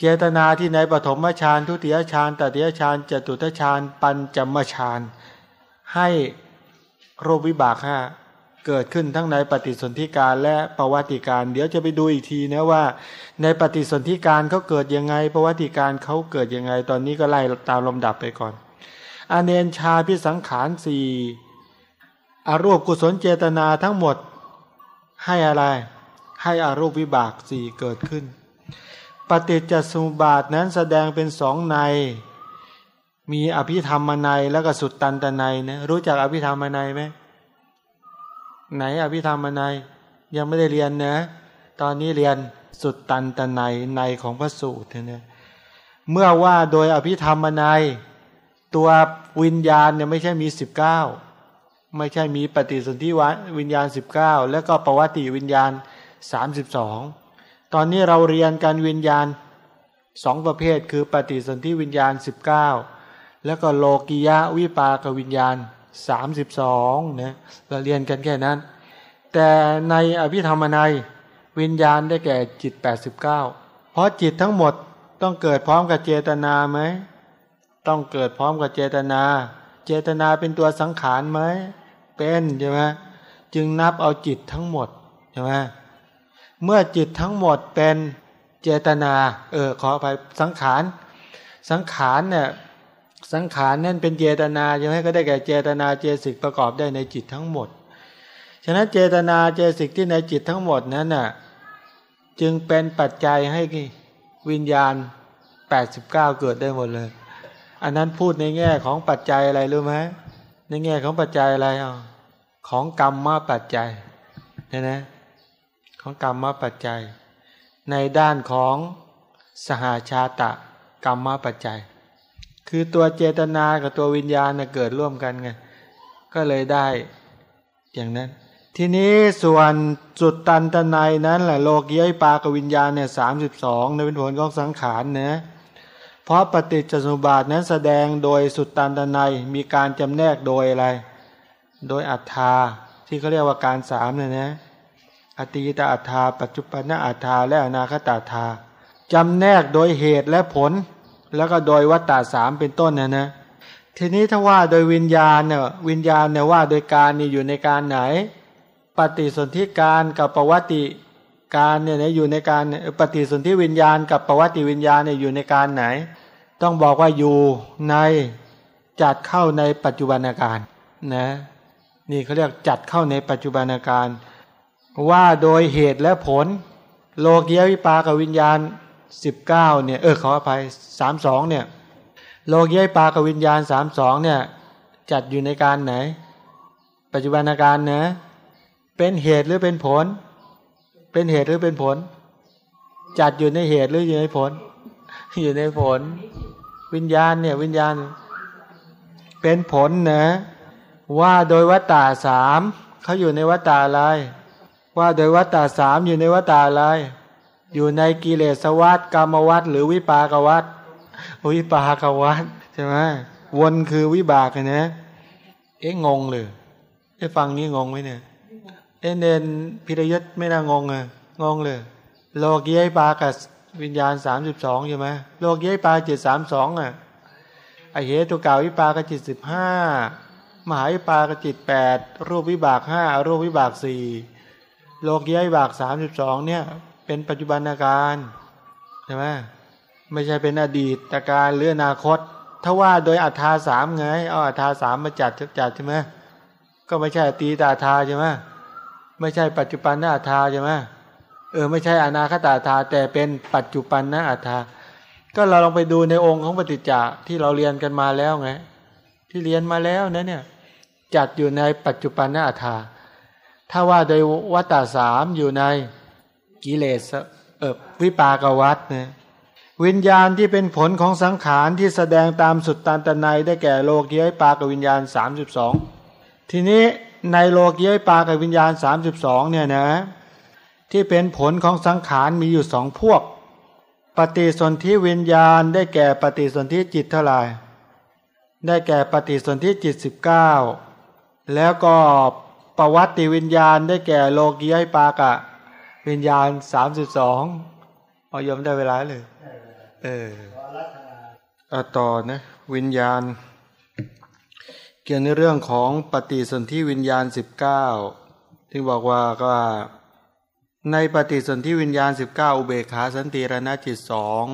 เจตนาที่ในปฐมฌานทุติยฌานตติยฌานจตุตฌานปัญจมฌานให้รูปวิบากห้าเกิดขึ้นทั้งในปฏิสนธิการและประวัติการ เดี๋ยวจะไปดูอีกทีนะว่า ในปฏิสนธิการเขาเกิดยังไง ประวัติการเขาเกิดยังไง ตอนนี้ก็ไล่ตามลำดับไปก่อนอเนนชาพิสังขารสี่อารูปกุศลเจตนาทั้งหมดให้อะไร ให้อารูปวิบากสี่เกิดขึ้น ปฏิจจสมุปบาทนั้นแสดงเป็นสองใน มีอภิธรรมในแล้วก็สุดตันตในนะรู้จักอภิธรรมในไหมไหนอภิธรรมในยังไม่ได้เรียนนะ ตอนนี้เรียนสุดตันตในในของพระสูตรเนี่ยเมื่อว่าโดยอภิธรรมนัยตัววิญญาณเนี่ยไม่ใช่มีสิบเก้าไม่ใช่มีปฏิสนธิวิญญาณสิบเก้าแล้วก็ประวัติวิญญาณสามสิบสอง ตอนนี้เราเรียนการวิญญาณสองประเภทคือปฏิสนธิวิญญาณสิบเก้าแล้วก็โลกิยะวิปากวิญญาณสามสิบสองเนี่ยเราเรียนกันแค่นั้น แต่ในอภิธรรมนัยวิญญาณได้แก่จิตแปดสิบเก้าเพราะจิตทั้งหมดต้องเกิดพร้อมกับเจตนาไหม ต้องเกิดพร้อมกับเจตนา เจตนาเป็นตัวสังขารไหม เป็นใช่ไหมจึงนับเอาจิตทั้งหมดใช่ไหม เมื่อจิตทั้งหมดเป็นเจตนา เออขออภัยสังขาร สังขารเนี่ยสังขารนั่นเป็นเจตนาใช่ไหมก็ได้แก่เจตนาเจสิกประกอบได้ในจิตทั้งหมด ฉะนั้นเจตนาเจสิกที่ในจิตทั้งหมดนั้นน่ะจึงเป็นปัจจัยให้วิญญาณ 89 เกิดได้หมดเลย อันนั้นพูดในแง่ของปัจจัยอะไรรู้ไหมในแง่ของปัจจัยอะไรอะของกรรมมาปัจจัยนะนะ ของกรรมปัจจัย ในด้านของสหาชาตะกรรมปัจจัย คือตัวเจตนากับตัววิญญาณเกิดร่วมกันไงก็เลยได้อย่างนั้น ทีนี้ส่วนจุดตันตนัยนั้นแหละโลกียปากวิญญาณเนี่ยสามสิบสองในเป็นผลของสังขารนะเพราะปฏิจจสมุปบาทนั้นแสดงโดยสุดตันตนัยมีการจำแนกโดยอะไร โดยอัฏฐาที่เขาเรียกว่าการสามเนี่ยนะ อติตาอัฏฐาปัจจุบันอัฏฐาและอนาคตอัฏฐาจำแนกโดยเหตุและผล แล้วก็โดยวัตตาสามเป็นต้นนะนะทีนี้ถ้าว่าโดยวิญญาณเนี่ยวิญญาณเนี่ยว่าโดยการนี่อยู่ในการไหน ปฏิสนธิการกับประวัติการเนี่ยอยู่ในการปฏิสนธิวิญญาณ กับประวัติวิญญาณเนี่ยอยู่ในการไหน ต้องบอกว่าอยู่ในจัดเข้าในปัจจุบันการนะนี่เขาเรียกจัดเข้าในปัจจุบันการ ว่าโดยเหตุและผล โลกียวิปากวิญญาณสิบเก้าเนี่ยเออขออภัยสามสองเนี่ยโลกียวิปากวิญญาณสามสองเนี่ยจัดอยู่ในการไหน ปัจจุบันการนะเป็นเหตุหรือเป็นผล เป็นเหตุหรือเป็นผล จัดอยู่ในเหตุหรืออยู่ในผล อยู่ในผล วิญญาณเนี่ยวิญญาณ เป็นผลนะว่าโดยวัตตาสามเขาอยู่ในวัตตาอะไร ว่าโดยวัตตาสามอยู่ในวัตตาอะไร อยู่ในกิเลสวัตกรรมวัตหรือวิปากวัตวิปากวัตใช่ไหมวนคือวิบากนะ เอ๊ะงงเลยไอ้ฟังนี้งงไหมเนี่ยเอเนนพิรยศไม่น่างงอะงงเลย โลกียปากับวิญญาณสามสิบสองใช่ไหมโลกียปาเจ็ดสามสองอะไอเหตุเก่าวิปากับจิตสิบห้ามหาวิปากจิตแปดรูปวิบากห้ารูปวิบากสี่ โลกียบากสามสิบสองเนี่ย เป็นปัจจุบันอาการใช่ไหมไม่ใช่เป็นอดีตอาการหรืออนาคต ถ้าว่าโดยอัธาสามไง เอาอัธาสามมาจัดจัดใช่ไหมก็ไม่ใช่ตีตาทาใช่ไหมไม่ใช่ปัจจุบันนาอัธาใช่ไหมเออไม่ใช่อนาคตอาธาแต่เป็นปัจจุบันนาอัธาก็เราลองไปดูในองค์ของปฏิจจ์ที่เราเรียนกันมาแล้วไง ที่เรียนมาแล้วนะเนี่ย จัดอยู่ในปัจจุบันนาธา ถ้าว่าโดยวัตตาสามอยู่ในกิเลสเออวิปากวัตนะวิญญาณที่เป็นผลของสังขารที่แสดงตามสุดตานตนัยได้แก่โลกียปากวิญญาณสามสิบสองทีนี้ในโลกียปากวิญญาณสามสิบสองเนี่ยนะที่เป็นผลของสังขารมีอยู่สองพวก ปฏิสนธิวิญญาณได้แก่ปฏิสนธิจิตเท่าไหร่ได้แก่ปฏิสนธิจิตสิบเก้าแล้วก็ ประวัติวิญญาณได้แก่โลกียปากะ วิญญาณสามสิบสองพอยมได้เวลาเลย เออเอาต่อนะวิญญาณ เกี่ยวในเรื่องของปฏิสนธิวิญญาณสิบเก้าที่บอกว่าก็ในปฏิสนธิวิญญาณสิบเก้าอุเบกขาสันติรณจิตสอง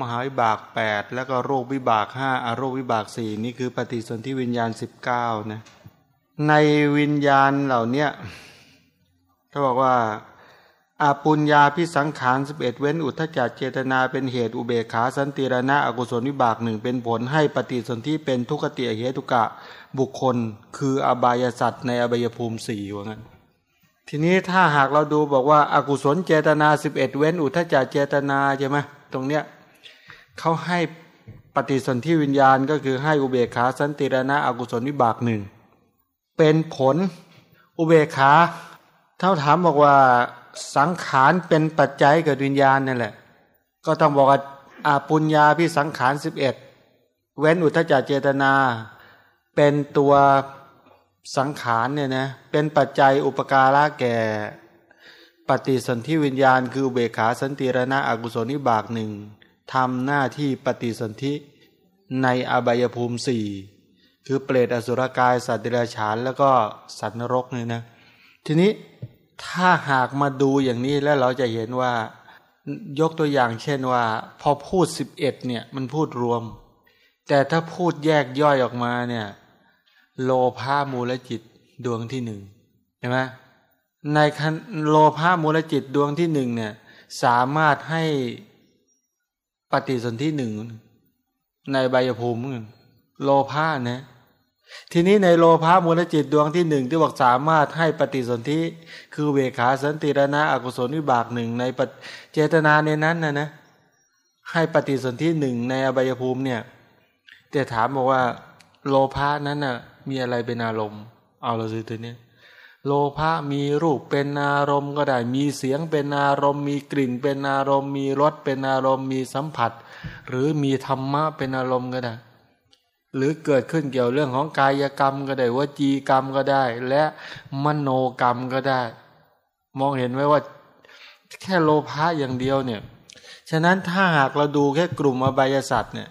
มหาวิบากแปดแล้วก็โรควิบากห้าอาโรควิบากสี่นี่คือปฏิสนธิวิญญาณสิบเก้านะ ในวิญญาณเหล่านี้เขาบอกว่าอาปุญญาพิสังขารสิบเอ็ดเว้นอุทธจักเจตนาเป็นเหตุอุเบกขาสันติรณะอกุศลวิบากหนึ่งเป็นผลให้ปฏิสนธิเป็นทุกขติเหตุกะบุคคล คืออบายสัตว์ในอบายภูมิสี่ว่างั้น ทีนี้ถ้าหากเราดูบอกว่าอากุศลเจตนาสิบเอ็ดเว้น อุทธจักเจตนาใช่ไหมตรงเนี้ยเขาให้ปฏิสนธิวิญญาณก็คือให้อุเบกขาสันติรณะอกุศลวิบากหนึ่ง เป็นผล อุเบกขาเท่าถามบอกว่าสังขารเป็นปัจจัยเกิดวิญญาณนั่นแหละ ก็ต้องบอกว่าอาปุญญาพิสังขารสิบเอ็ดเว้นอุทจารเจตนา เป็นตัวสังขารเนี่ยนะเป็นปัจจัยอุปการะแก่ปฏิสนธิวิญญาณ คืออุเบขาสันติรณะอกุศลนิบากหนึ่งทำหน้าที่ปฏิสนธิในอบายภูมิสี่ คือเปรตอสุรกาย สัตว์เดรัจฉาน แล้วก็สัตว์นรกเนี่ยนะ ทีนี้ถ้าหากมาดูอย่างนี้แล้วเราจะเห็นว่ายกตัวอย่างเช่นว่า พอพูดสิบเอ็ดเนี่ยมันพูดรวม แต่ถ้าพูดแยกย่อยออกมาเนี่ย โลภามูลจิตดวงที่หนึ่งเห็นไหมในคันโลภามูลจิตดวงที่หนึ่งเนี่ย สามารถให้ปฏิสนธิหนึ่งในใบภูมิโลภานะ ทีนี้ในโลภามูลจิตดวงที่หนึ่งที่บอกสามารถให้ปฏิสนธิคือเวขาสันติรณะอกุศลวิบากหนึ่งในเจตนาในนั้นนะนะให้ปฏิสนธิหนึ่งในอบายภูมิเนี่ยแต่ถามบอกว่า โลภะนั้นน่ะมีอะไรเป็นอารมณ์ เอาเราสิตัวนี้โลภะมีรูปเป็นอารมณ์ก็ได้ มีเสียงเป็นอารมณ์ มีกลิ่นเป็นอารมณ์ มีรสเป็นอารมณ์ มีสัมผัส หรือมีธรรมะเป็นอารมณ์ก็ได้ หรือเกิดขึ้นเกี่ยวเรื่องของกายกรรมก็ได้วจีกรรมก็ได้ และมโนกรรมก็ได้ มองเห็นไหมว่าแค่โลภะอย่างเดียวเนี่ย ฉะนั้นถ้าหากเราดูแค่กลุ่มอบายสัตว์เนี่ย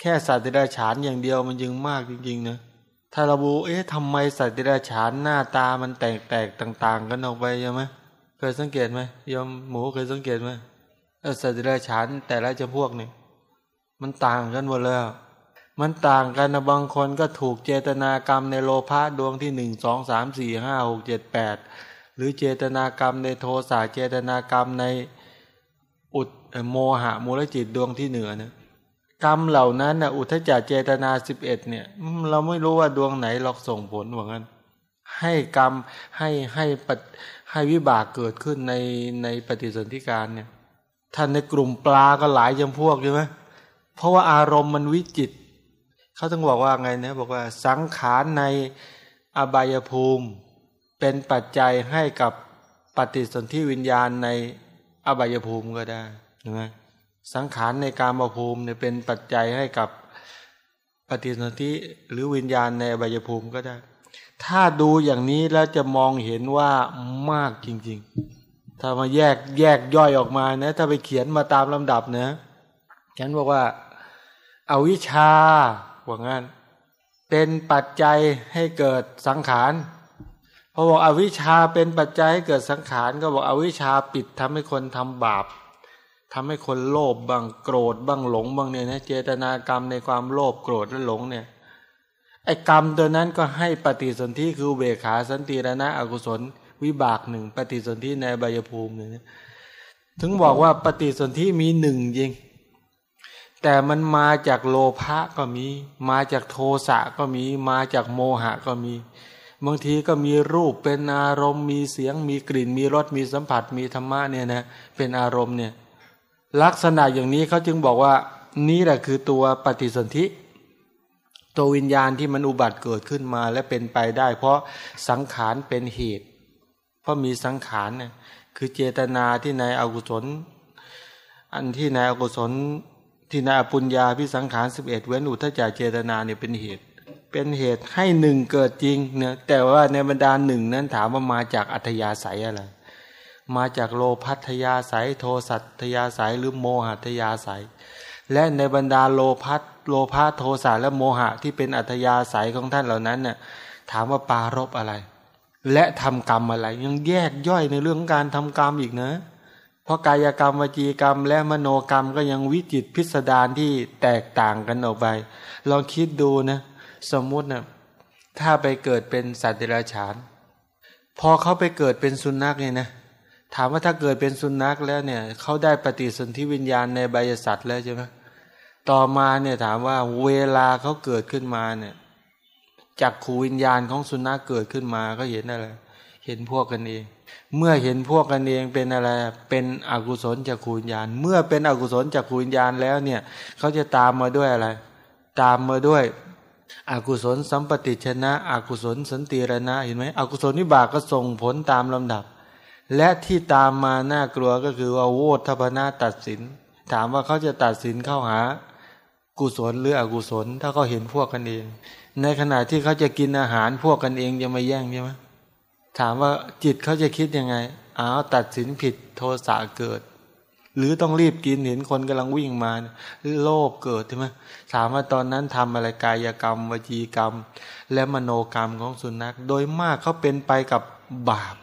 แค่สัตว์เดรัจฉานอย่างเดียวมันยังมากจริงๆนะถ้าเราบูเอ๊ะทำไมสัตว์เดรัจฉานหน้าตามันแตกๆต่าง ๆ กันออกไปใช่ไหมเคยสังเกตไหมยอมหมูเคยสังเกตไหมสัตว์เดรัจฉานแต่ละจำพวกเนี่ยมันต่างกันหมดแล้ว มันต่างกันนะบางคนก็ถูกเจตนากรรมในโลภะดวงที่หนึ่งสองสามสี่ห้าหกเจ็ดแปดหรือเจตนากรรมในโทสะเจตนากรรมในอุดโมหะมูลจิตดวงที่เหนือนะกรรมเหล่านั้นนะอุทจารเจตนาสิบเอ็ดเนี่ยเราไม่รู้ว่าดวงไหนหลอกส่งผลเหมือนกันให้กรรมให้ให้ปให้วิบากเกิดขึ้นในในปฏิสนธิการเนี่ยท่านในกลุ่มปลาก็หลายจำพวกใช่ไหมเพราะว่าอารมณ์มันวิจิต เขาต้องบอกว่าไงเนี่ยบอกว่าสังขารในอบายภูมิ เป็นปัจจัยให้กับปฏิสนธิวิญญาณในอบายภูมิก็ได้ใช่ไหมสังขารในการมภูมิเนี่ยเป็นปัจจัยให้กับปฏิสนธิหรือวิญญาณในอบายภูมิก็ได้ ถ้าดูอย่างนี้แล้วจะมองเห็นว่ามากจริง ๆ ถ้ามาแยกแยกย่อยออกมานะถ้าไปเขียนมาตามลำดับนะฉันบอกว่าอาวิชชา ว่างั้น เป็นปัจจัยให้เกิดสังขารพอบอกอวิชชาเป็นปัจจัยให้เกิดสังขารก็บอกอวิชชาปิดทำให้คนทำบาปทำให้คนโลภบ้างโกรธบ้างหลงบ้างเนี่ยนะเจตนากรรมในความโลภโกรธและหลงเนี่ยไอ้กรรมตัวนั้นก็ให้ปฏิสนธิคือเบขาสันติรณะอกุศล วิบากหนึ่งปฏิสนธิในใบยภูมิเนี่ยถึงบอกว่าปฏิสนธิมีหนึ่งจริง แต่มันมาจากโลภะก็มี มาจากโทสะก็มี มาจากโมหะก็มี บางทีก็มีรูปเป็นอารมณ์มีเสียงมีกลิ่น มีรสมีสัมผัสมีธรรมะเนี่ยนะเป็นอารมณ์เนี่ยลักษณะอย่างนี้เขาจึงบอกว่า นี่แหละคือตัวปฏิสนธิตัววิญญาณที่มันอุบัติเกิดขึ้นมาและเป็นไปได้ เพราะสังขารเป็นเหตุ เพราะมีสังขารเนี่ยคือเจตนาที่ในอกุศล อันที่ในอกุศล ที่นาปุญญาพิสังขารสิบเอ็ดเว้นอุทจารเจตนาเนี่ยเป็นเหตุ เป็นเหตุให้หนึ่งเกิดจริงเนี่ยแต่ว่าในบรรดาหนึ่งนั้นถามว่ามาจากอัธยาศัยอะไร มาจากโลพัทยาศัย โทสัตยาศัยหรือโมหัตยาศัย และในบรรดาโลพัทโลภะโทสะและโมหะที่เป็นอัธยาศัยของท่านเหล่านั้นเนี่ยถามว่าปารบอะไร และทำกรรมอะไร ยังแยกย่อยในเรื่องการทำกรรมอีกนะ เพราะกายกรรมวจีกรรม และมโนกรรมก็ยังวิจิตพิสดารที่แตกต่างกันออกไป ลองคิดดูนะสมมุตินะถ้าไปเกิดเป็นสัตว์เดรัจฉาน พอเขาไปเกิดเป็นสุนัขเนี่ยนะถามว่าถ้าเกิดเป็นสุนัขแล้วเนี่ยเขาได้ปฏิสนธิวิญญาณในใบสัตว์แล้วใช่ไหมต่อมาเนี่ยถามว่าเวลาเขาเกิดขึ้นมาเนี่ยจากขูวิญญาณของสุนัขเกิดขึ้นมาก็เห็นอะไรเห็นพวกกันเอง เมื่อเห็นพวกกันเองเป็นอะไรเป็นอกุศลจากขูญญาณเมื่อเป็นอกุศลจากขูญญาณแล้วเนี่ยเขาจะตามมาด้วยอะไร ตามมาด้วย อกุศลสัมปติชนะ อกุศลสันติรณะเห็นไหมอกุศลวิบากก็ส่งผลตามลำดับ และที่ตามมาน่ากลัวก็คือว่าโวทพนาตัดสิน ถามว่าเขาจะตัดสินเข้าหา กุศลหรืออกุศล ถ้าเขาเห็นพวกกันเอง ในขณะที่เขาจะกินอาหารพวกกันเองจะมาแย่งใช่ไหม ถามว่าจิตเขาจะคิดยังไงอ้าวตัดสินผิดโทสะเกิด หรือต้องรีบกินเห็นคนกำลังวิ่งมาโลภเกิดใช่ไหมถามว่าตอนนั้นทำอะไรกายกรรม วจีกรรม และมโนกรรมของสุนัข โดยมากเขาเป็นไปกับบาป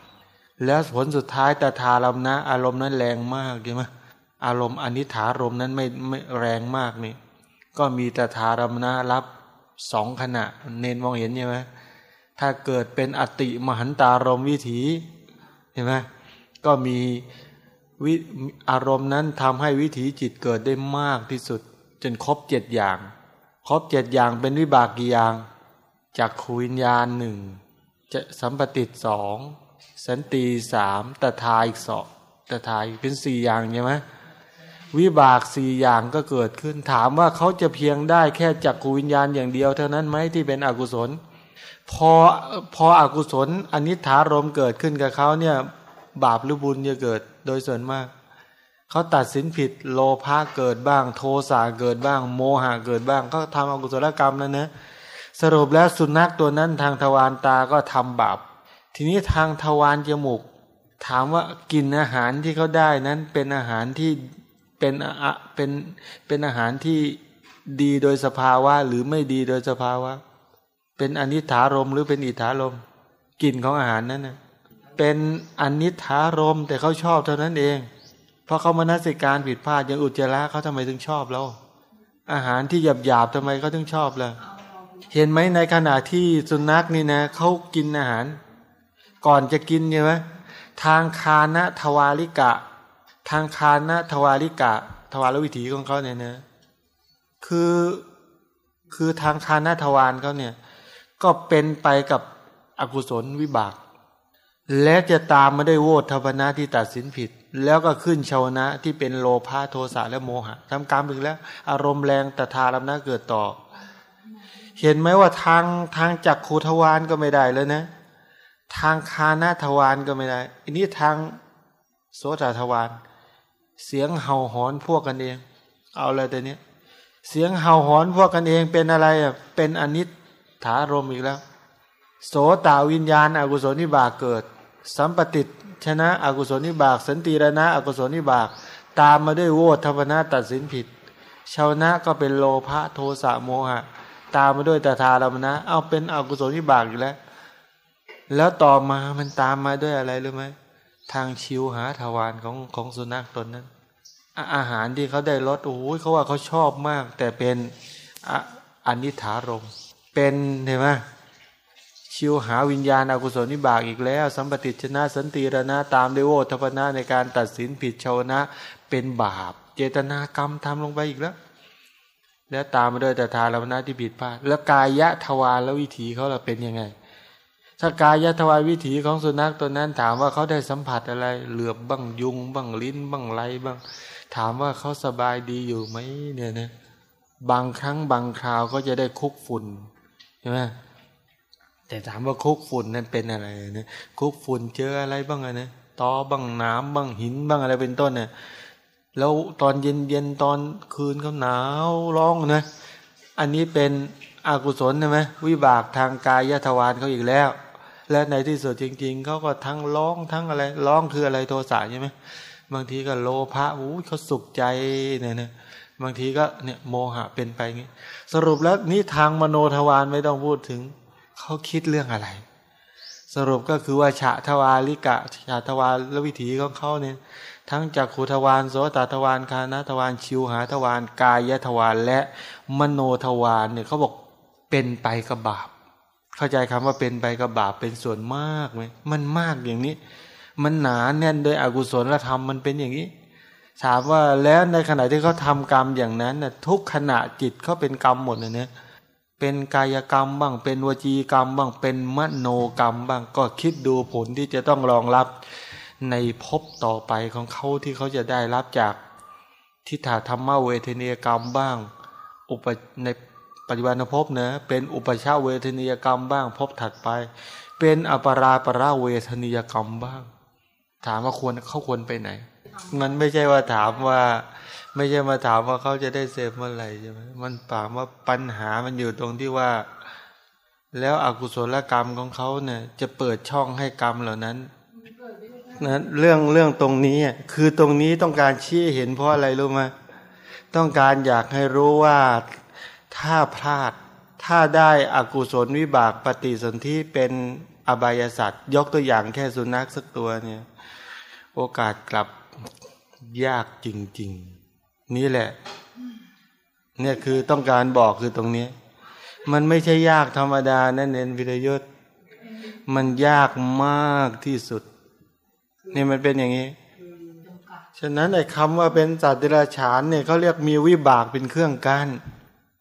แล้วผลสุดท้ายตาทารมนะ อารมณ์นั้นแรงมากใช่ไหมอารมณ์อนิถารมณ์นั้นไม่ไม่แรงมากนี่ก็มีตาทารมนะรับสองขณะ เน้นมองเห็นใช่ไหม ถ้าเกิดเป็นอติมหันตารมวิถีเห็นไหมก็มีวิอารมณ์นั้นทำให้วิถีจิตเกิดได้มากที่สุด จนครบเจ็ดอย่าง ครบเจ็ดอย่างเป็นวิบากกี่อย่างจากขูวิญญาณหนึ่งจะสัมปติสองสันติสามตถาอีกสองตถาอีกเป็นสี่อย่างใช่ไหมวิบากสี่อย่างก็เกิดขึ้นถามว่าเขาจะเพียงได้แค่จักขูวิญญาณอย่างเดียวเท่านั้นไหมที่เป็นอกุศล พอพออกุศลอนิถารมเกิดขึ้นกับเขาเนี่ย บาปหรือบุญจะเกิดโดยส่วนมาก เขาตัดสินผิดโลภะเกิดบ้าง โทสะเกิดบ้าง โมหะเกิดบ้าง ก็ทำอกุศลกรรมนั่นนะสรุปแล้วสุนัขตัวนั้นทางทวารตาก็ทำบาป ทีนี้ทางทวารจมูก ถามว่ากินอาหารที่เขาได้นั้นเป็นอาหารที่เป็นอะเป็นเป็นอาหารที่ดีโดยสภาวะหรือไม่ดีโดยสภาวะ เป็นอนิถารมหรือเป็นอิทธารมกลิ่นของอาหารนั้นนะเป็นอนิถารมแต่เขาชอบเท่านั้นเอง เพราะเขามานัสิการผิดพลาดอย่างอุจจาระเขาทำไมถึงชอบเราอาหารที่หยาบหยาบทำไมเขาถึงชอบล่ะเห็นไหมในขณะที่สุนัขนี่นะเขากินอาหาร ก่อนจะกินใช่ไหมทางคานะทวาริกะ ทางคานะทวาริกะ ทวารวิถีของเขาเนี่ยนะ คือคือทางคานะทวารเขาเนี่ย ก็เป็นไปกับอกุศลวิบาก และจะตามมาได้โวทพนะที่ตัดสินผิด แล้วก็ขึ้นชาวนะที่เป็นโลภะโทสะและโมหะทำกรรมถึงแล้ว อารมณ์แรงแต่ทารมนะเกิดต่อ เห็นไหมว่าทางทางจักขูทวารก็ไม่ได้แล้วนะ ทางคานาทวารก็ไม่ได้ อันนี้ทางโสตทวารเสียงเห่าหอนพวกกันเอง เอาอะไรแต่เนี้ยเสียงเห่าหอนพวกกันเองเป็นอะไรอะเป็นอนิจ ฐารมอีกแล้ว โสตาวิญญาณอกุศลนิบากเกิด สัมปติชนะอกุศลนิบากสันติรณะอกุศลนิบาก ตามมาด้วยโวทัพนะตัดสินผิดชาวนะก็เป็นโลภะโทสะโมหะ ตามมาด้วยตถาลมนะ เอาเป็นอกุศลนิบากอยู่แล้ว แล้วต่อมามันตามมาด้วยอะไรรู้ไหมทางชิวหาทวารของของสุนัขตนนั้น อาหารที่เขาได้รสโอ้ยเขาว่าเขาชอบมาก แต่เป็นอนิถารม เป็นเห็นไหมชิวหาวิญญาณอากุศลนิบากอีกแล้ว สัมปติชนะสันติรณะตามด้วโอทพนะในการตัดสินผิดชาวนะเป็นบาป เจตนากรรมทำลงไปอีกแล้ว แล้วตามมาด้วยแต่ทารมนะที่ผิดพลาดแล้วกายะทวารแล้ววิถีเขาเราเป็นยังไงถ้ากายะทวารวิถีของสุนัขตัวนั้นถามว่าเขาได้สัมผัสอะไร เหลือบบ้างยุงบ้างลิ้นบ้างไรบ้าง ถามว่าเขาสบายดีอยู่ไหมเนี่ยนะบางครั้งบางคราวก็จะได้คุกฝุ่น ใช่ไหมแต่ถามว่าคุกฝุ่นนั้นเป็นอะไรเนี่ยคุกฝุ่นเจออะไรบ้างอะนี่ยตอบ้างน้ำบ้างหินบ้างอะไรเป็นต้นเนี่ยแล้วตอนเย็นเย็นตอนคืนเขาหนาวร้องนะ อันนี้เป็นอกุศลใช่ไหมวิบากทางกายทวารเขาอีกแล้ว และในที่สุดจริง ๆเขาก็ทั้งร้องทั้งอะไรร้องคืออะไรโทสะใช่ไหมบางทีก็โลภะอู้เขาสุขใจเนี่ยนะ บางทีก็เนี่ยโมหะเป็นไปงี้ สรุปแล้วนี่ทางมโนทวารไม่ต้องพูดถึง เขาคิดเรื่องอะไร สรุปก็คือว่าฉะทวาริกะฉะทวารและวิถีของเขาเนี่ย ทั้งจากขูทวารโสตทวารคานาทวารชิวหาทวารกายทวารและมโนทวารเนี่ยเขาบอกเป็นไปกับบาป เข้าใจคำว่าเป็นไปกับบาปเป็นส่วนมากไหมมันมากอย่างนี้ มันหนาแน่นโดยอกุศลธรรมมันเป็นอย่างนี้ ถามว่าแล้วในขณะที่เขาทากรรมอย่างนั้นน่ะทุกขณะจิตเขาเป็นกรรมหมดเลยเนี่ยเป็นกายกรรมบ้าง เป็นวจีกรรมบ้างเป็นมโนกรรมบ้างก็คิดดูผลที่จะต้องรองรับในภพต่อไปของเขาที่เขาจะได้รับจากทิฏฐธรรมเวทนียกรรมบ้าง อุปในปัจจุบันภพเนะเป็นอุปชาเวทนียกรรมบ้างภพถัดไป เป็นอปราปราเวทนียกรรมบ้าง ถามว่าควรเขาควรไปไหน มันไม่ใช่ว่าถามว่า ไม่ใช่มาถามว่าเขาจะได้เสพเมื่อไหร่ใช่ไหมมันถามว่าปัญหามันอยู่ตรงที่ว่า แล้วอกุศลกรรมของเขาเนี่ย จะเปิดช่องให้กรรมเหล่านั้นนะเรื่องเรื่องตรงนี้คือตรงนี้ต้องการชี้เห็นเพราะอะไรรู้ไหมต้องการอยากให้รู้ว่าถ้าพลาด ถ้าได้อกุศลวิบากปฏิสนธิเป็นอบายสัตว์ยกตัวอย่างแค่สุนัขสักตัวเนี่ย โอกาสกลับ ยากจริง ๆ นี่แหละ เนี่ยคือต้องการบอกคือตรงนี้ มันไม่ใช่ยากธรรมดานั่นเองวิทยศมันยากมากที่สุด นี่มันเป็นอย่างนี้ ฉะนั้นไอ้คำว่าเป็นสัตว์เดรัจฉานเนี่ยเขาเรียกมีวิบากเป็นเครื่องกั้น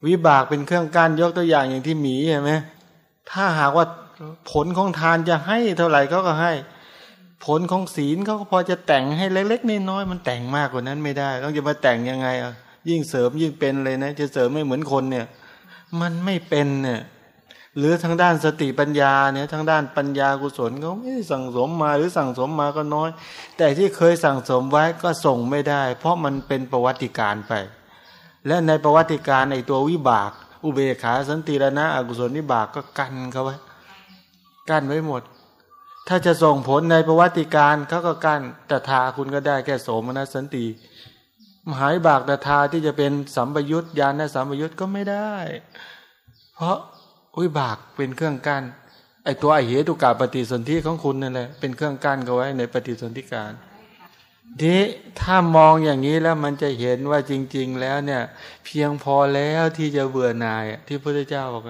วิบากเป็นเครื่องกั้นยกตัวอย่างอย่างที่หมีเห็นไหมถ้าหากว่าผลของทานจะให้เท่าไหร่เขาก็ให้ ผลของศีลเขาก็พอจะแต่งให้เล็กๆน้อยๆมันแต่งมากกว่านั้นไม่ได้ ต้องจะมาแต่งยังไงอะยิ่งเสริมยิ่งเป็นเลยนะ จะเสริมไม่เหมือนคนเนี่ย มันไม่เป็นเนี่ยหรือทางด้านสติปัญญาเนี่ยทางด้านปัญญากุศลเขาไม่สั่งสมมาหรือสั่งสมมาก็น้อย แต่ที่เคยสั่งสมไว้ก็ส่งไม่ได้ เพราะมันเป็นประวัติการไป และในประวัติการในตัววิบาก อุเบกขาสันติรณะอกุศลวิบากก็กันเขาไว้ กั้นไว้หมด ถ้าจะส่งผลในประวัติการเขาก็กั้นต่ทาคุณก็ได้แค่โสมนัสสันติ มหาวิบากต่ทาที่จะเป็นสัมปยุตยานสัมปยุตก็ไม่ได้ เพราะวิบากเป็นเครื่องกัน้นไอตัวไอเหตุกาปฏิสนธิของคุณนั่นแหละเป็นเครื่องกั้นก็ไว้ในปฏิสนธิการทีถ้ามองอย่างนี้แล้วมันจะเห็นว่าจริง ๆ แล้วเนี่ย เพียงพอแล้วที่จะเบื่อหน่ายที่พระเจ้าบอก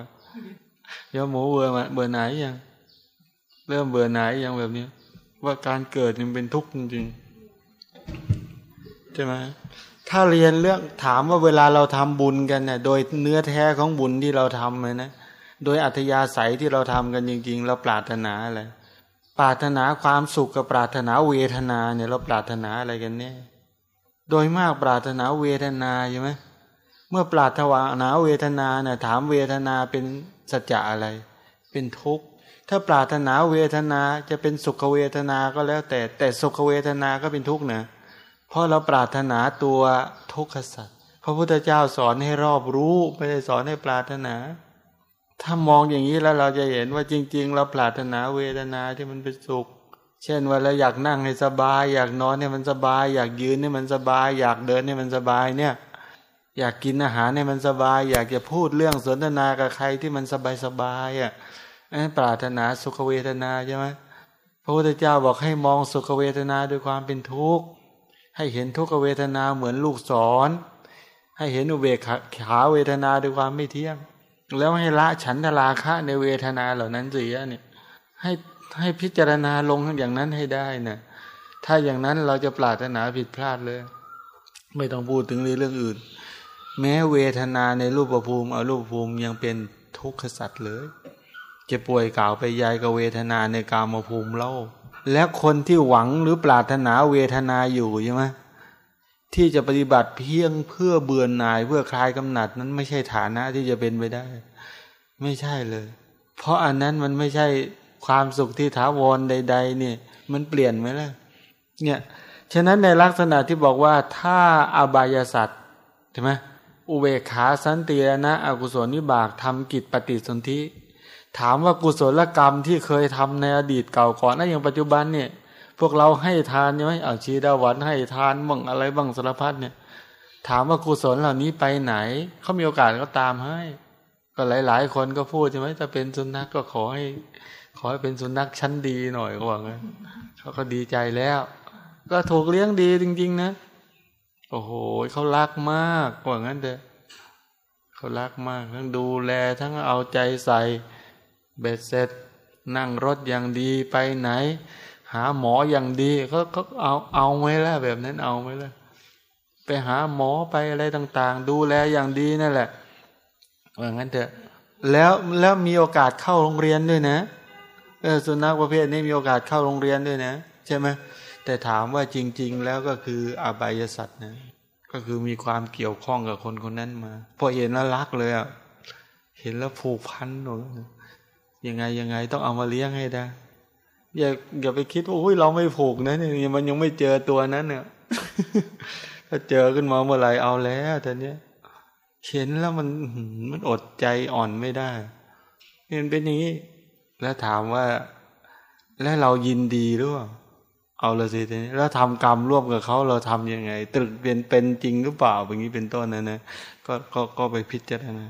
เดี๋ยวหมูเบื่อมาเบื่อหน่ายยัง เริ่มเบื่อหน่ายยังแบบนี้ ว่าการเกิดมันเป็นทุกข์จริงใช่ไหมถ้าเรียนเรื่องถามว่าเวลาเราทำบุญกันเนี่ยโดยเนื้อแท้ของบุญที่เราทำเลยนะโดยอัธยาศัยที่เราทำกันจริง ๆ เราปรารถนาอะไรปรารถนาความสุขกับปรารถนาเวทนาเนี่ยเราปรารถนาอะไรกันเนี่ยโดยมากปรารถนาเวทนาใช่ไหมเมื่อปรารถนาเวทนาเนี่ยถามเวทนาเป็นสัจจะอะไร เป็นทุกข์ ถ้าปรารถนาเวทนาจะเป็นสุขเวทนาก็แล้ว แต่แต่สุขเวทนาก็เป็นทุกข์นะเพราะเราปรารถนาตัวทุกขสัจพระพุทธเจ้าสอนให้รอบรู้ไม่ได้สอนให้ปรารถนา ถ้ามองอย่างนี้แล้วเราจะเห็นว่าจริง ๆ เราปรารถนาเวทนาที่มันเป็นสุข เช่นว่าเราอยากนั่งให้สบาย อยากนอนให้มันสบาย อยากยืนให้มันสบาย อยากเดินให้มันสบายเนี่ยอยากกินอาหารให้มันสบาย อยากจะพูดเรื่องสนทนากับใครที่มันสบายสบายอะ ปรารถนาสุขเวทนาใช่ไหมพระพุทธเจ้าบอกให้มองสุขเวทนาด้วยความเป็นทุกข์ ให้เห็นทุกขเวทนาเหมือนลูกศร ให้เห็นอุเบกขาเวทนาด้วยความไม่เที่ยง แล้วให้ละฉันทราคะในเวทนาเหล่านั้นเสียเนี่ยให้ให้พิจารณาลงอย่างนั้นให้ได้นะถ้าอย่างนั้นเราจะปรารถนาผิดพลาดเลย ไม่ต้องพูดถึงเรื่องอื่น แม้เวทนาในรูปภูมิอรูปภูมิยังเป็นทุกขสัตว์เลย จะป่วยกล่าวไปยายกับเวทนาในกามภูมิเล่า และคนที่หวังหรือปรารถนาเวทนาอยู่ใช่ไหมที่จะปฏิบัติเพียงเพื่อเบื่อหน่ายเพื่อคลายกำหนัดนั้นไม่ใช่ฐานะที่จะเป็นไปได้ ไม่ใช่เลย เพราะอันนั้นมันไม่ใช่ความสุขที่ถาวรใด ๆ เนี่ย มันเปลี่ยนไหมล่ะเนี่ยฉะนั้นในลักษณะที่บอกว่าถ้าอบายสัตว์ใช่ไหมอุเบกขาสันตินะอกุศลนิบากทำกิจปฏิสนธิ ถามว่ากุศลกรรมที่เคยทำในอดีตเก่าก่อนนะอย่างปัจจุบันเนี่ย พวกเราให้ทานใช่ไหมเอาชีดาวันให้ทานบ้างอะไรบ้างสารพัดเนี่ย ถามว่ากุศลเหล่านี้ไปไหนเขามีโอกาสก็ตามให้ ก็หลาย ๆ คนก็พูดใช่ไหมถ้าเป็นสุนัขกก็ขอให้ ขอให้เป็นสุนัขชั้นดีหน่อยก็ว่างั้นเขาก็ดีใจแล้ว ก็ถูกเลี้ยงดีจริง ๆ นะ โอ้โหเขารักมากว่างั้นเด้อเขารักมากทั้งดูแลทั้งเอาใจใส่ เบ็ดเสร็จ นั่งรถอย่างดีไปไหน หาหมออย่างดีเขาเขาเอาเอาไว้แล้วแบบนั้นเอาไว้แล้วไปหาหมอไปอะไรต่าง ๆ ดูแลอย่างดีนั่นแหละว่างั้นเถอะ แล้วแล้วมีโอกาสเข้าโรงเรียนด้วยนะเออสุนัขประเภทนี้มีโอกาสเข้าโรงเรียนด้วยนะ ใช่ไหมแต่ถามว่าจริง ๆ แล้วก็คืออบายสัตว์นะก็คือมีความเกี่ยวข้องกับคนคนนั้นมา พอเห็นแล้วรักเลยอะเห็นแล้วผูกพันหนู ยังไงยังไงต้องเอามาเลี้ยงให้ได้อย่าอย่าไปคิดว่าอุ้ยเราไม่ผูกนะเนี่ยมันยังไม่เจอตัวนั้นเนี่ยถ้าเจอขึ้นมาเมื่อไหร่เอาแล้วแต่เนี้ยเห็นแล้วมันมันอดใจอ่อนไม่ได้เห็นเป็นอย่างนี้ แล้วถามว่า แล้วเรายินดีหรือเปล่าเอาละสิทีนี้แล้วทำกรรมร่วมกับเขาเราทํำยังไง ตรึกเป็นเป็นจริงหรือเปล่าอย่างนี้เป็นต้นนะนะก็ก็ก็ไปพิจารณา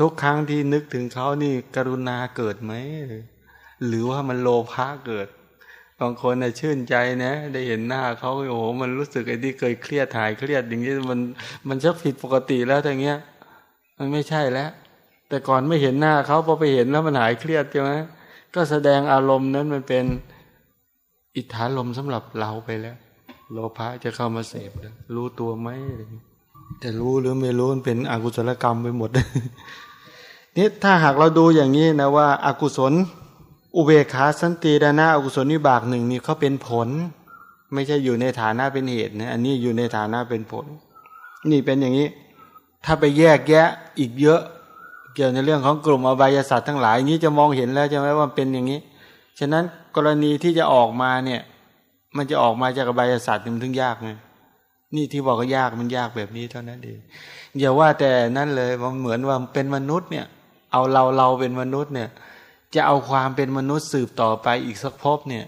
ทุกครั้งที่นึกถึงเขานี่กรุณาเกิดไหม หรือว่ามันโลภะเกิด บางคนน่ะชื่นใจนะ ได้เห็นหน้าเขาโอ้โหมันรู้สึกไอ้ที่เคยเครียดหายเครียดอย่างนี้มันมันชักผิดปกติแล้วแต่างเงี้ย มันไม่ใช่แล้ว แต่ก่อนไม่เห็นหน้าเขาพอไปเห็นแล้วมันหายเครียดใช่ไหมก็แสดงอารมณ์นั้นมันเป็นอิทธาลมสำหรับเราไปแล้ว โลภะจะเข้ามาเสพแล้วรู้ตัวไหมแต่รู้หรือไม่รู้มันเป็นอกุศลกรรมไปหมด นี่ถ้าหากเราดูอย่างนี้นะว่าอากุศล อุเบกขาสันติดานะอกุศลวิบากหนึ่งนี่เขาเป็นผล ไม่ใช่อยู่ในฐานะเป็นเหตุนะอันนี้อยู่ในฐานะเป็นผล นี่เป็นอย่างนี้ ถ้าไปแยกแยะอีกเยอะ เกี่ยวในเรื่องของกลุ่มอบายศาสตร์ทั้งหลายนี้จะมองเห็นแล้วใช่ไหมว่าเป็นอย่างนี้ ฉะนั้นกรณีที่จะออกมาเนี่ย มันจะออกมาจากอบายศาสตร์มันถึงยากไงนี่ที่บอกก็ยากมันยากแบบนี้เท่านั้นเองอย่าว่าแต่นั่นเลยมันเหมือนว่าเป็นมนุษย์เนี่ย เอาเราเราเป็นมนุษย์เนี่ย จะเอาความเป็นมนุษย์สืบต่อไปอีกสักภพเนี่ย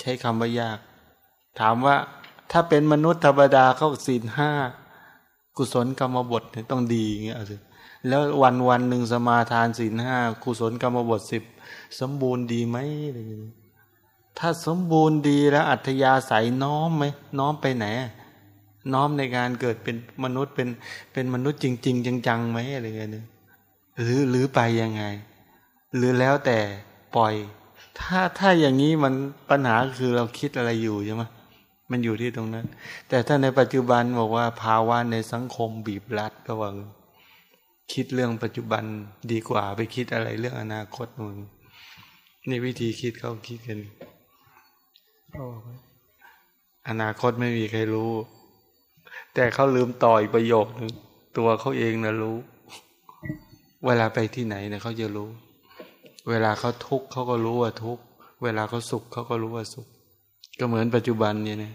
ใช้คำว่ายาก ถามว่าถ้าเป็นมนุษย์ธรรมดาเขาศีลห้ากุศลกรรมบทเนี่ยต้องดีอย่างเงี้ยสิแล้ววันวันหนึ่งสมาทานศีลห้ากุศลกรรมบทสิบสมบูรณ์ดีไหมอะไรอย่างนี้ถ้าสมบูรณ์ดีแล้วอัธยาศัยน้อมไหมน้อมไปไหน น้อมในการเกิดเป็นมนุษย์เป็นเป็นมนุษย์จริง ๆ จังๆไหมอะไรเงี้ย หรือหรือไปยังไง หรือแล้วแต่ปล่อย ถ้าถ้าอย่างนี้มันปัญหาคือเราคิดอะไรอยู่ใช่ไหมมันอยู่ที่ตรงนั้น แต่ถ้าในปัจจุบันบอกว่าภาวะในสังคมบีบรัดก็ว่าคิดเรื่องปัจจุบันดีกว่าไปคิดอะไรเรื่องอนาคตมึงนี่วิธีคิดเขาคิดกันอนาคตไม่มีใครรู้ แต่เขาลืมต่อยประโยคนึงตัวเขาเองนะรู้ เวลาไปที่ไหนเนี่ยเขาจะรู้ เวลาเขาทุกข์เขาก็รู้ว่าทุกข์ เวลาเขาสุขเขาก็รู้ว่าสุข ก็เหมือนปัจจุบันเนี่ยนะ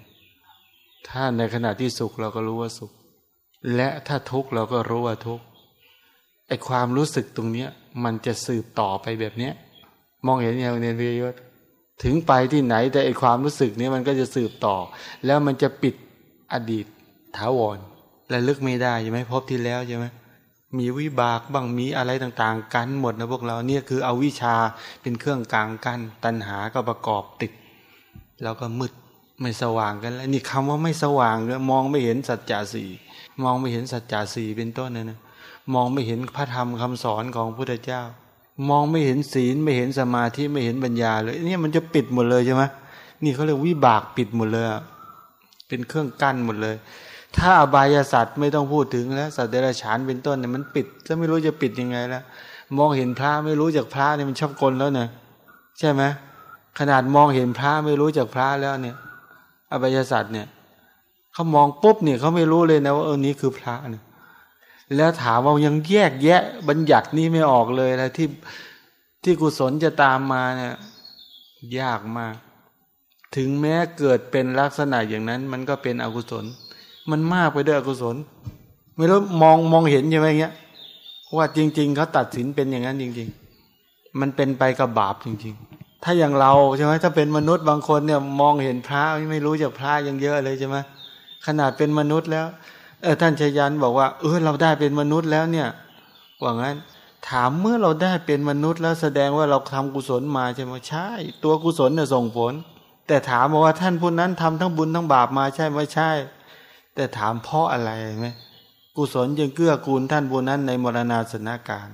ถ้าในขณะที่สุขเราก็รู้ว่าสุข และถ้าทุกข์เราก็รู้ว่าทุกข์ไอความรู้สึกตรงเนี้ย มันจะสืบต่อไปแบบเนี้ย มองเห็นอย่างเนียนวิยศถึงไปที่ไหนแต่ไอความรู้สึกนี้มันก็จะสืบต่อ แล้วมันจะปิดอดีตถาวรและลึกไม่ได้ใช่ไหมพบที่แล้วใช่ไหม มีวิบากบ้างมีอะไรต่างๆ กันหมดนะพวกเราเนี่ยคือเอาวิชาเป็นเครื่องกลางกันตัณหาก็ประกอบติด แล้วก็มืดไม่สว่างกันแล้วนี่คำว่าไม่สว่างมองไม่เห็นสัจจะสี่มองไม่เห็นสัจจะสี่เป็นต้นนะนะมองไม่เห็นพระธรรมคำสอนของพระพุทธเจ้า มองไม่เห็นศีลไม่เห็นสมาธิไม่เห็นปัญญาเลยนี่มันจะปิดหมดเลยใช่ไหมนี่เขาเรียกวิบากปิดหมดเลยเป็นเครื่องกั้นหมดเลย ถ้าอบายสัตว์ไม่ต้องพูดถึงแล้วสัตว์เดรัจฉานเป็นต้นเนี่ยมันปิดจะไม่รู้จะปิดยังไงแล้วมองเห็นพระไม่รู้จากพระเนี่ยมันชอบกลแล้วเนี่ยใช่ไหมขนาดมองเห็นพระไม่รู้จากพระแล้วเนี่ย อบายสัตว์เนี่ยเขามองปุ๊บเนี่ยเขาไม่รู้เลยนะว่าเออนี้คือพระเนี่ยแล้วถามว่ายังแยกแยะบัญญัตินี้ไม่ออกเลยนะที่ที่กุศลจะตามมาเนี่ยยากมาก ถึงแม้เกิดเป็นลักษณะอย่างนั้น มันก็เป็นอกุศล มันมากไปด้วยอกุศล ไม่รู้มองมองเห็นใช่ไหมเงี้ยว่าจริง ๆเขาตัดสินเป็นอย่างนั้นจริง ๆ มันเป็นไปกับบาปจริง ๆ ถ้าอย่างเราใช่ไหมถ้าเป็นมนุษย์บางคนเนี่ยมองเห็นพระไม่รู้จากพระยังเยอะเลยใช่ไหมขนาดเป็นมนุษย์แล้วเออท่านชยันบอกว่าเออเราได้เป็นมนุษย์แล้วเนี่ยว่างั้น ถามเมื่อเราได้เป็นมนุษย์แล้วแสดงว่าเราทำกุศลมาใช่ไหมใช่ ตัวกุศลเนี่ยส่งผล แต่ถามว่าท่านผู้นั้นทำทั้งบุญทั้งบาปมาใช่ไหมใช่ แต่ถามเพราะอะไรไหมกุศลยังเกื้อกูลท่านผู้นั้นในมรณาสนาการ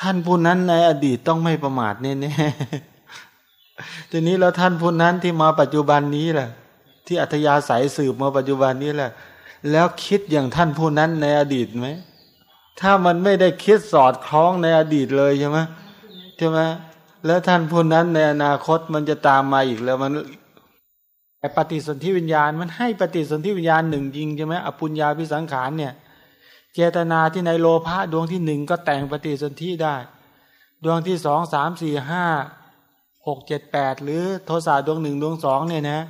ท่านผู้นั้นในอดีตต้องไม่ประมาทแน่ๆทีนี้แล้วท่านผู้นั้นที่มาปัจจุบันนี้แหละที่อัธยาศัยสืบมาปัจจุบันนี้แหละ แล้วคิดอย่างท่านผู้นั้นในอดีตไหมถ้ามันไม่ได้คิดสอดคล้องในอดีตเลยใช่ไหมใช่ไหมแล้วท่านผู้นั้นในอนาคตมันจะตามมาอีกแล้วมัน ไอปฏิสนธิวิญญาณมันให้ปฏิสนธิวิญญาณหนึ่งจริงใช่ไหมอปุญญาพิสังขารเนี่ย เจตนาที่ในโลภะดวงที่หนึ่งก็แต่งปฏิสนธิได้ ดวงที่สองสามสี่ห้าหกเจ็ดแปดหรือโทสะดวงหนึ่งดวงสองเนี่ยนะ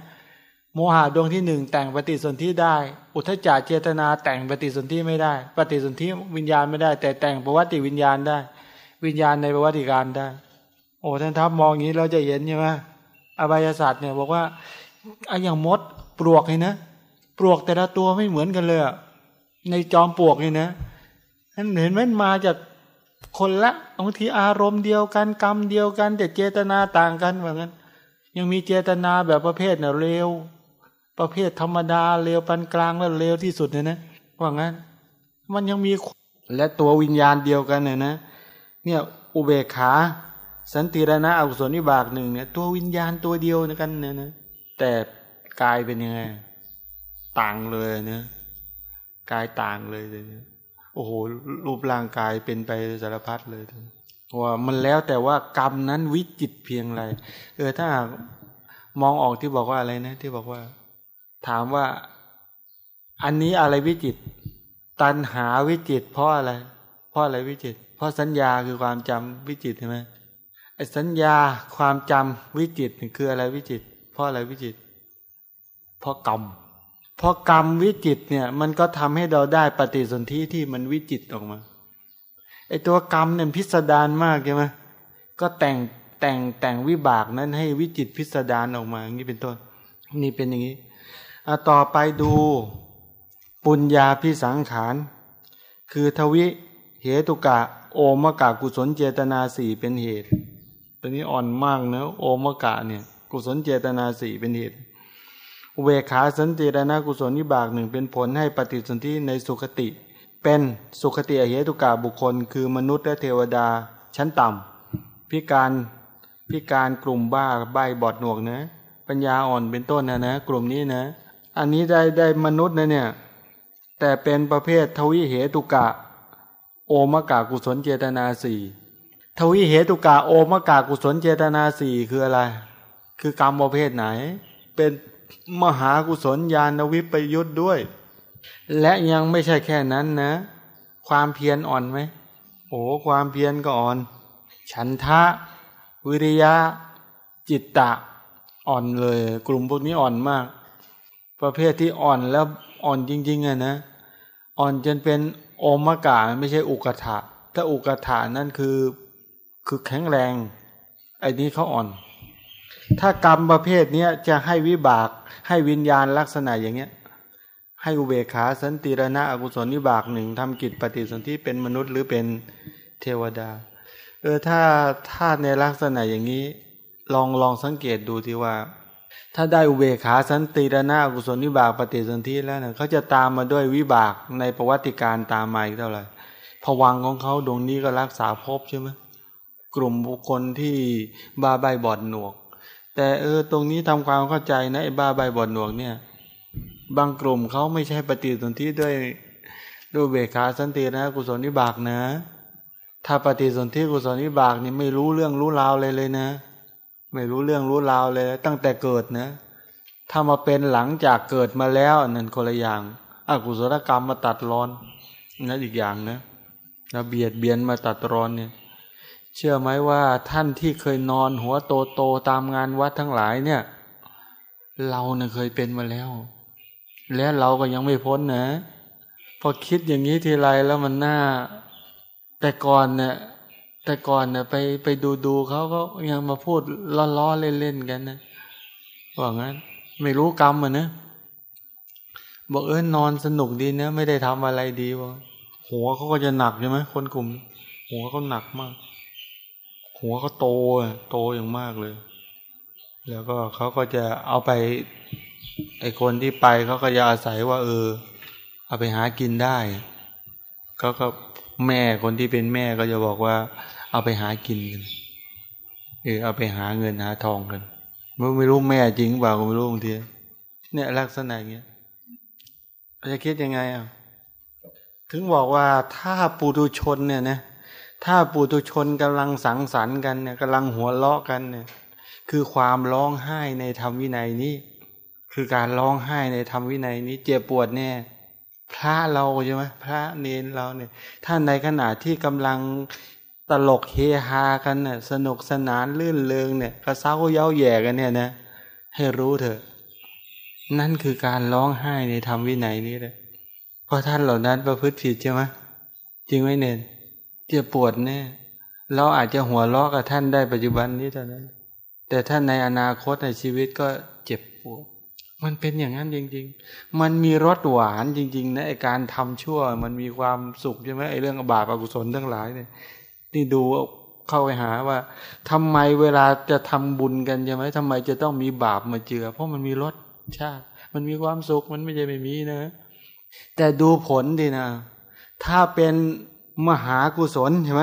โมหะดวงที่หนึ่งแต่งปฏิสนธิได้ อุทธจารเจตนาแต่งปฏิสนธิไม่ได้ ปฏิสนธิวิญญาณไม่ได้ แต่แต่งประวัติวิญญาณได้ วิญญาณในประวัติการได้ โอ้ท่านทัพมองอย่างนี้เราจะเห็นใช่ไหมอบายศาสตร์เนี่ยบอกว่า ไออย่างมดปลวกเห็นนะปลวกแต่ละตัวไม่เหมือนกันเลยในจอมปลวกเนี่ยนะท่นเห็นไหมมาจากคนละบางทีอารมณ์เดียวกันกรรมเดียวกัน แต่เจตนาต่างกันเหมือนกันยังมีเจตนาแบบประเภทเนี่ยเร็ว ประเภทธรรมดาเร็วปานกลางแล้วเร็วที่สุดเนี่ยนะว่างั้น มันยังมีและตัววิญญาณเดียวกันเนี่ยนะ เนี่ยอุเบกขา สันติรณะอกุศลนิบากหนึ่งเนี่ยตัววิญญาณตัวเดียวกันเนี่ยนะ แต่กายเป็นยังไง ต่างเลยเนี่ยกายต่างเลยเลยโอ้โหรูปร่างกายเป็นไปสารพัดเลยว่ามันแล้วแต่ว่ากรรมนั้นวิจิตเพียงไรเออถ้ามองออกที่บอกว่าอะไรนะ ที่บอกว่า ถามว่า อันนี้อะไรวิจิต ตันหาวิจิต เพราะอะไร เพราะอะไรวิจิต เพราะสัญญาคือความจำวิจิตใช่ไหมไอ้สัญญาความจำวิจิตคืออะไรวิจิต ราะอะไรวิจิต เพราะกรรม เพอกรรมวิจิตเนี่ย มันก็ทำให้เราได้ปฏิสนธิที่มันวิจิตออกมาไอตัวกรรมเนี่ยพิสดารมากใช่ไหมก็แต่งแต่งแต่งวิบากนั้นให้วิจิตพิสดารออกมาอย่างนี้เป็นต้น นี่เป็นอย่างนี้อต่อไปดูปุญญาพิสังขาร คือทวิเหตุกะ โอมกะกุศลเจตนาสี่เป็นเหตุ ตัวนี้อ่อนมากนะโอมกะเนี่ย กุศลเจตนาสี่เป็นเหตุอุเบขาสันติรณกุศลนิบากหนึ่งเป็นผลให้ปฏิสนธิในสุขติ เป็นสุขติอเหตุกาบุคคล คือมนุษย์และเทวดาชั้นต่ำพิการพิการกลุ่มบ้าใบบอดหนวกนะ ปัญญาอ่อนเป็นต้นนะนะ กลุ่มนี้นะ อันนี้ได้ได้มนุษย์นะเนี่ย แต่เป็นประเภททวิเหตุกะ โอมกากุศลเจตนาสี่ทวิเหตุกะโอมกากุศลเจตนาสี่คืออะไร คือกรรมประเภทไหน เป็นมหากุศลญาณวิปยุทธ์ด้วย และยังไม่ใช่แค่นั้นนะ ความเพียรอ่อนไหมโอ้ความเพียรก็อ่อน ฉันทะ วิริยะ จิตตะอ่อนเลย กลุ่มพวกนี้อ่อนมาก ประเภทที่อ่อนแล้วอ่อนจริงๆอะนะ อ่อนจนเป็นโอมกาไม่ใช่อุกถะถ้าอุกถานั่นคือคือแข็งแรงไอ้นี้เขาอ่อน ถ้ากรรมประเภทนี้จะให้วิบากให้วิญญาณลักษณะอย่างเงี้ย ให้อุเบกขาสันติรณะอกุศลวิบากหนึ่งทำกิจปฏิสนธิเป็นมนุษย์หรือเป็นเทวดาเออถ้าถ้าในลักษณะอย่างนี้ ลองลองสังเกตดูที่ว่า ถ้าได้อุเบกขาสันติรณะอกุศลวิบากปฏิสนธิแล้วเนี่ยเขาจะตามมาด้วยวิบากในประวัติการตามมาอีกเท่าไหร่ผวังของเขาดวงนี้ก็รักษาภพใช่ไหมกลุ่มบุคคลที่บาใบบอดหนวก แต่เออตรงนี้ทำความเข้าใจนะไอ้บ้าใบบอดหนวกเนี่ย บางกลุ่มเขาไม่ใช่ปฏิสนธิด้วยด้วยเบขาสันตินะ กุศลนิบากนะ ถ้าปฏิสนธิกุศลนิบากนี่ไม่รู้เรื่องรู้ราวเลยเลยนะ ไม่รู้เรื่องรู้ราวเลย ตั้งแต่เกิดนะ ถ้ามาเป็นหลังจากเกิดมาแล้วนั่นคนละอย่างอกุศลกรรมมาตัดรอนนั่นอีกอย่างนะนะเบียดเบียนมาตัดรอนเนี่ย เชื่อไหมว่าท่านที่เคยนอนหัวโตโตตามงานวัดทั้งหลายเนี่ย เราเนี่ยเคยเป็นมาแล้ว และเราก็ยังไม่พ้นนะพอคิดอย่างนี้ทีไรแล้วมันน่า แต่ก่อนเนี่ยแต่ก่อนเนี่ยไปไปดูดูเขาก็ยังมาพูดล้อล้อเล่นเล่นกันนะว่างั้น ไม่รู้กรรมอะนะบอกเออนอนสนุกดีนะไม่ได้ทำอะไรดีวะหัวเขาก็จะหนักใช่ไหมคนกลุ่ม หัวเขาหนักมาก หัวเขาโตโตอย่างมากเลย แล้วก็เขาก็จะเอาไป ไอคนที่ไปเขาก็จะอาศัยว่า เออ เอาไปหากินได้เขาก็แม่คนที่เป็นแม่ก็จะบอกว่า เอาไปหากินกันเออเอาไปหาเงินหาทองกันไม่ไม่รู้แม่จริงเปล่าก็ไม่รู้บางทีเนี่ยลักษณะเงี้ยจะคิดยังไงอะถึงบอกว่าถ้าปุถุชนเนี่ยนะ ถ้าปุถุชนกำลังสังสรรค์กันเนี่ยกำลังหัวเราะกันเนี่ยคือความร้องไห้ในธรรมวินัยนี้ คือการร้องไห้ในธรรมวินัยนี้ เจ็บปวดแน่พระเราใช่ไหมพระเนนเราเนี่ยถ้านในขณะที่กำลังตลกเฮฮากันเนี่ยสนุกสนานลื่นเลงเนี่ยกระเซ้าเย้าแย่กันเนี่ยนะให้รู้เถอะ นั่นคือการร้องไห้ในธรรมวินัยนี้เลยเพราะท่านเหล่านั้นประพฤติผิดใช่ไหมจริงไหมเนน เจ็บปวดแน่เราอาจจะหัวเราะกับท่านได้ปัจจุบันนี้เท่านั้น แต่ท่านในอนาคตในชีวิตก็เจ็บปวด มันเป็นอย่างนั้นจริง ๆ มันมีรสหวานจริงๆนะไอการทำชั่ว มันมีความสุขใช่ไหมไอเรื่องบาปอกุศลทั้งหลายเนี่ยนี่ดูเข้าไปหาว่าทำไมเวลาจะทำบุญกันใช่ไหมทำไมจะต้องมีบาปมาเจือ เพราะมันมีรสชาติ มันมีความสุขมันไม่ใช่ไม่มีนะ แต่ดูผลดีนะ ถ้าเป็น มหากุศลใช่ไหม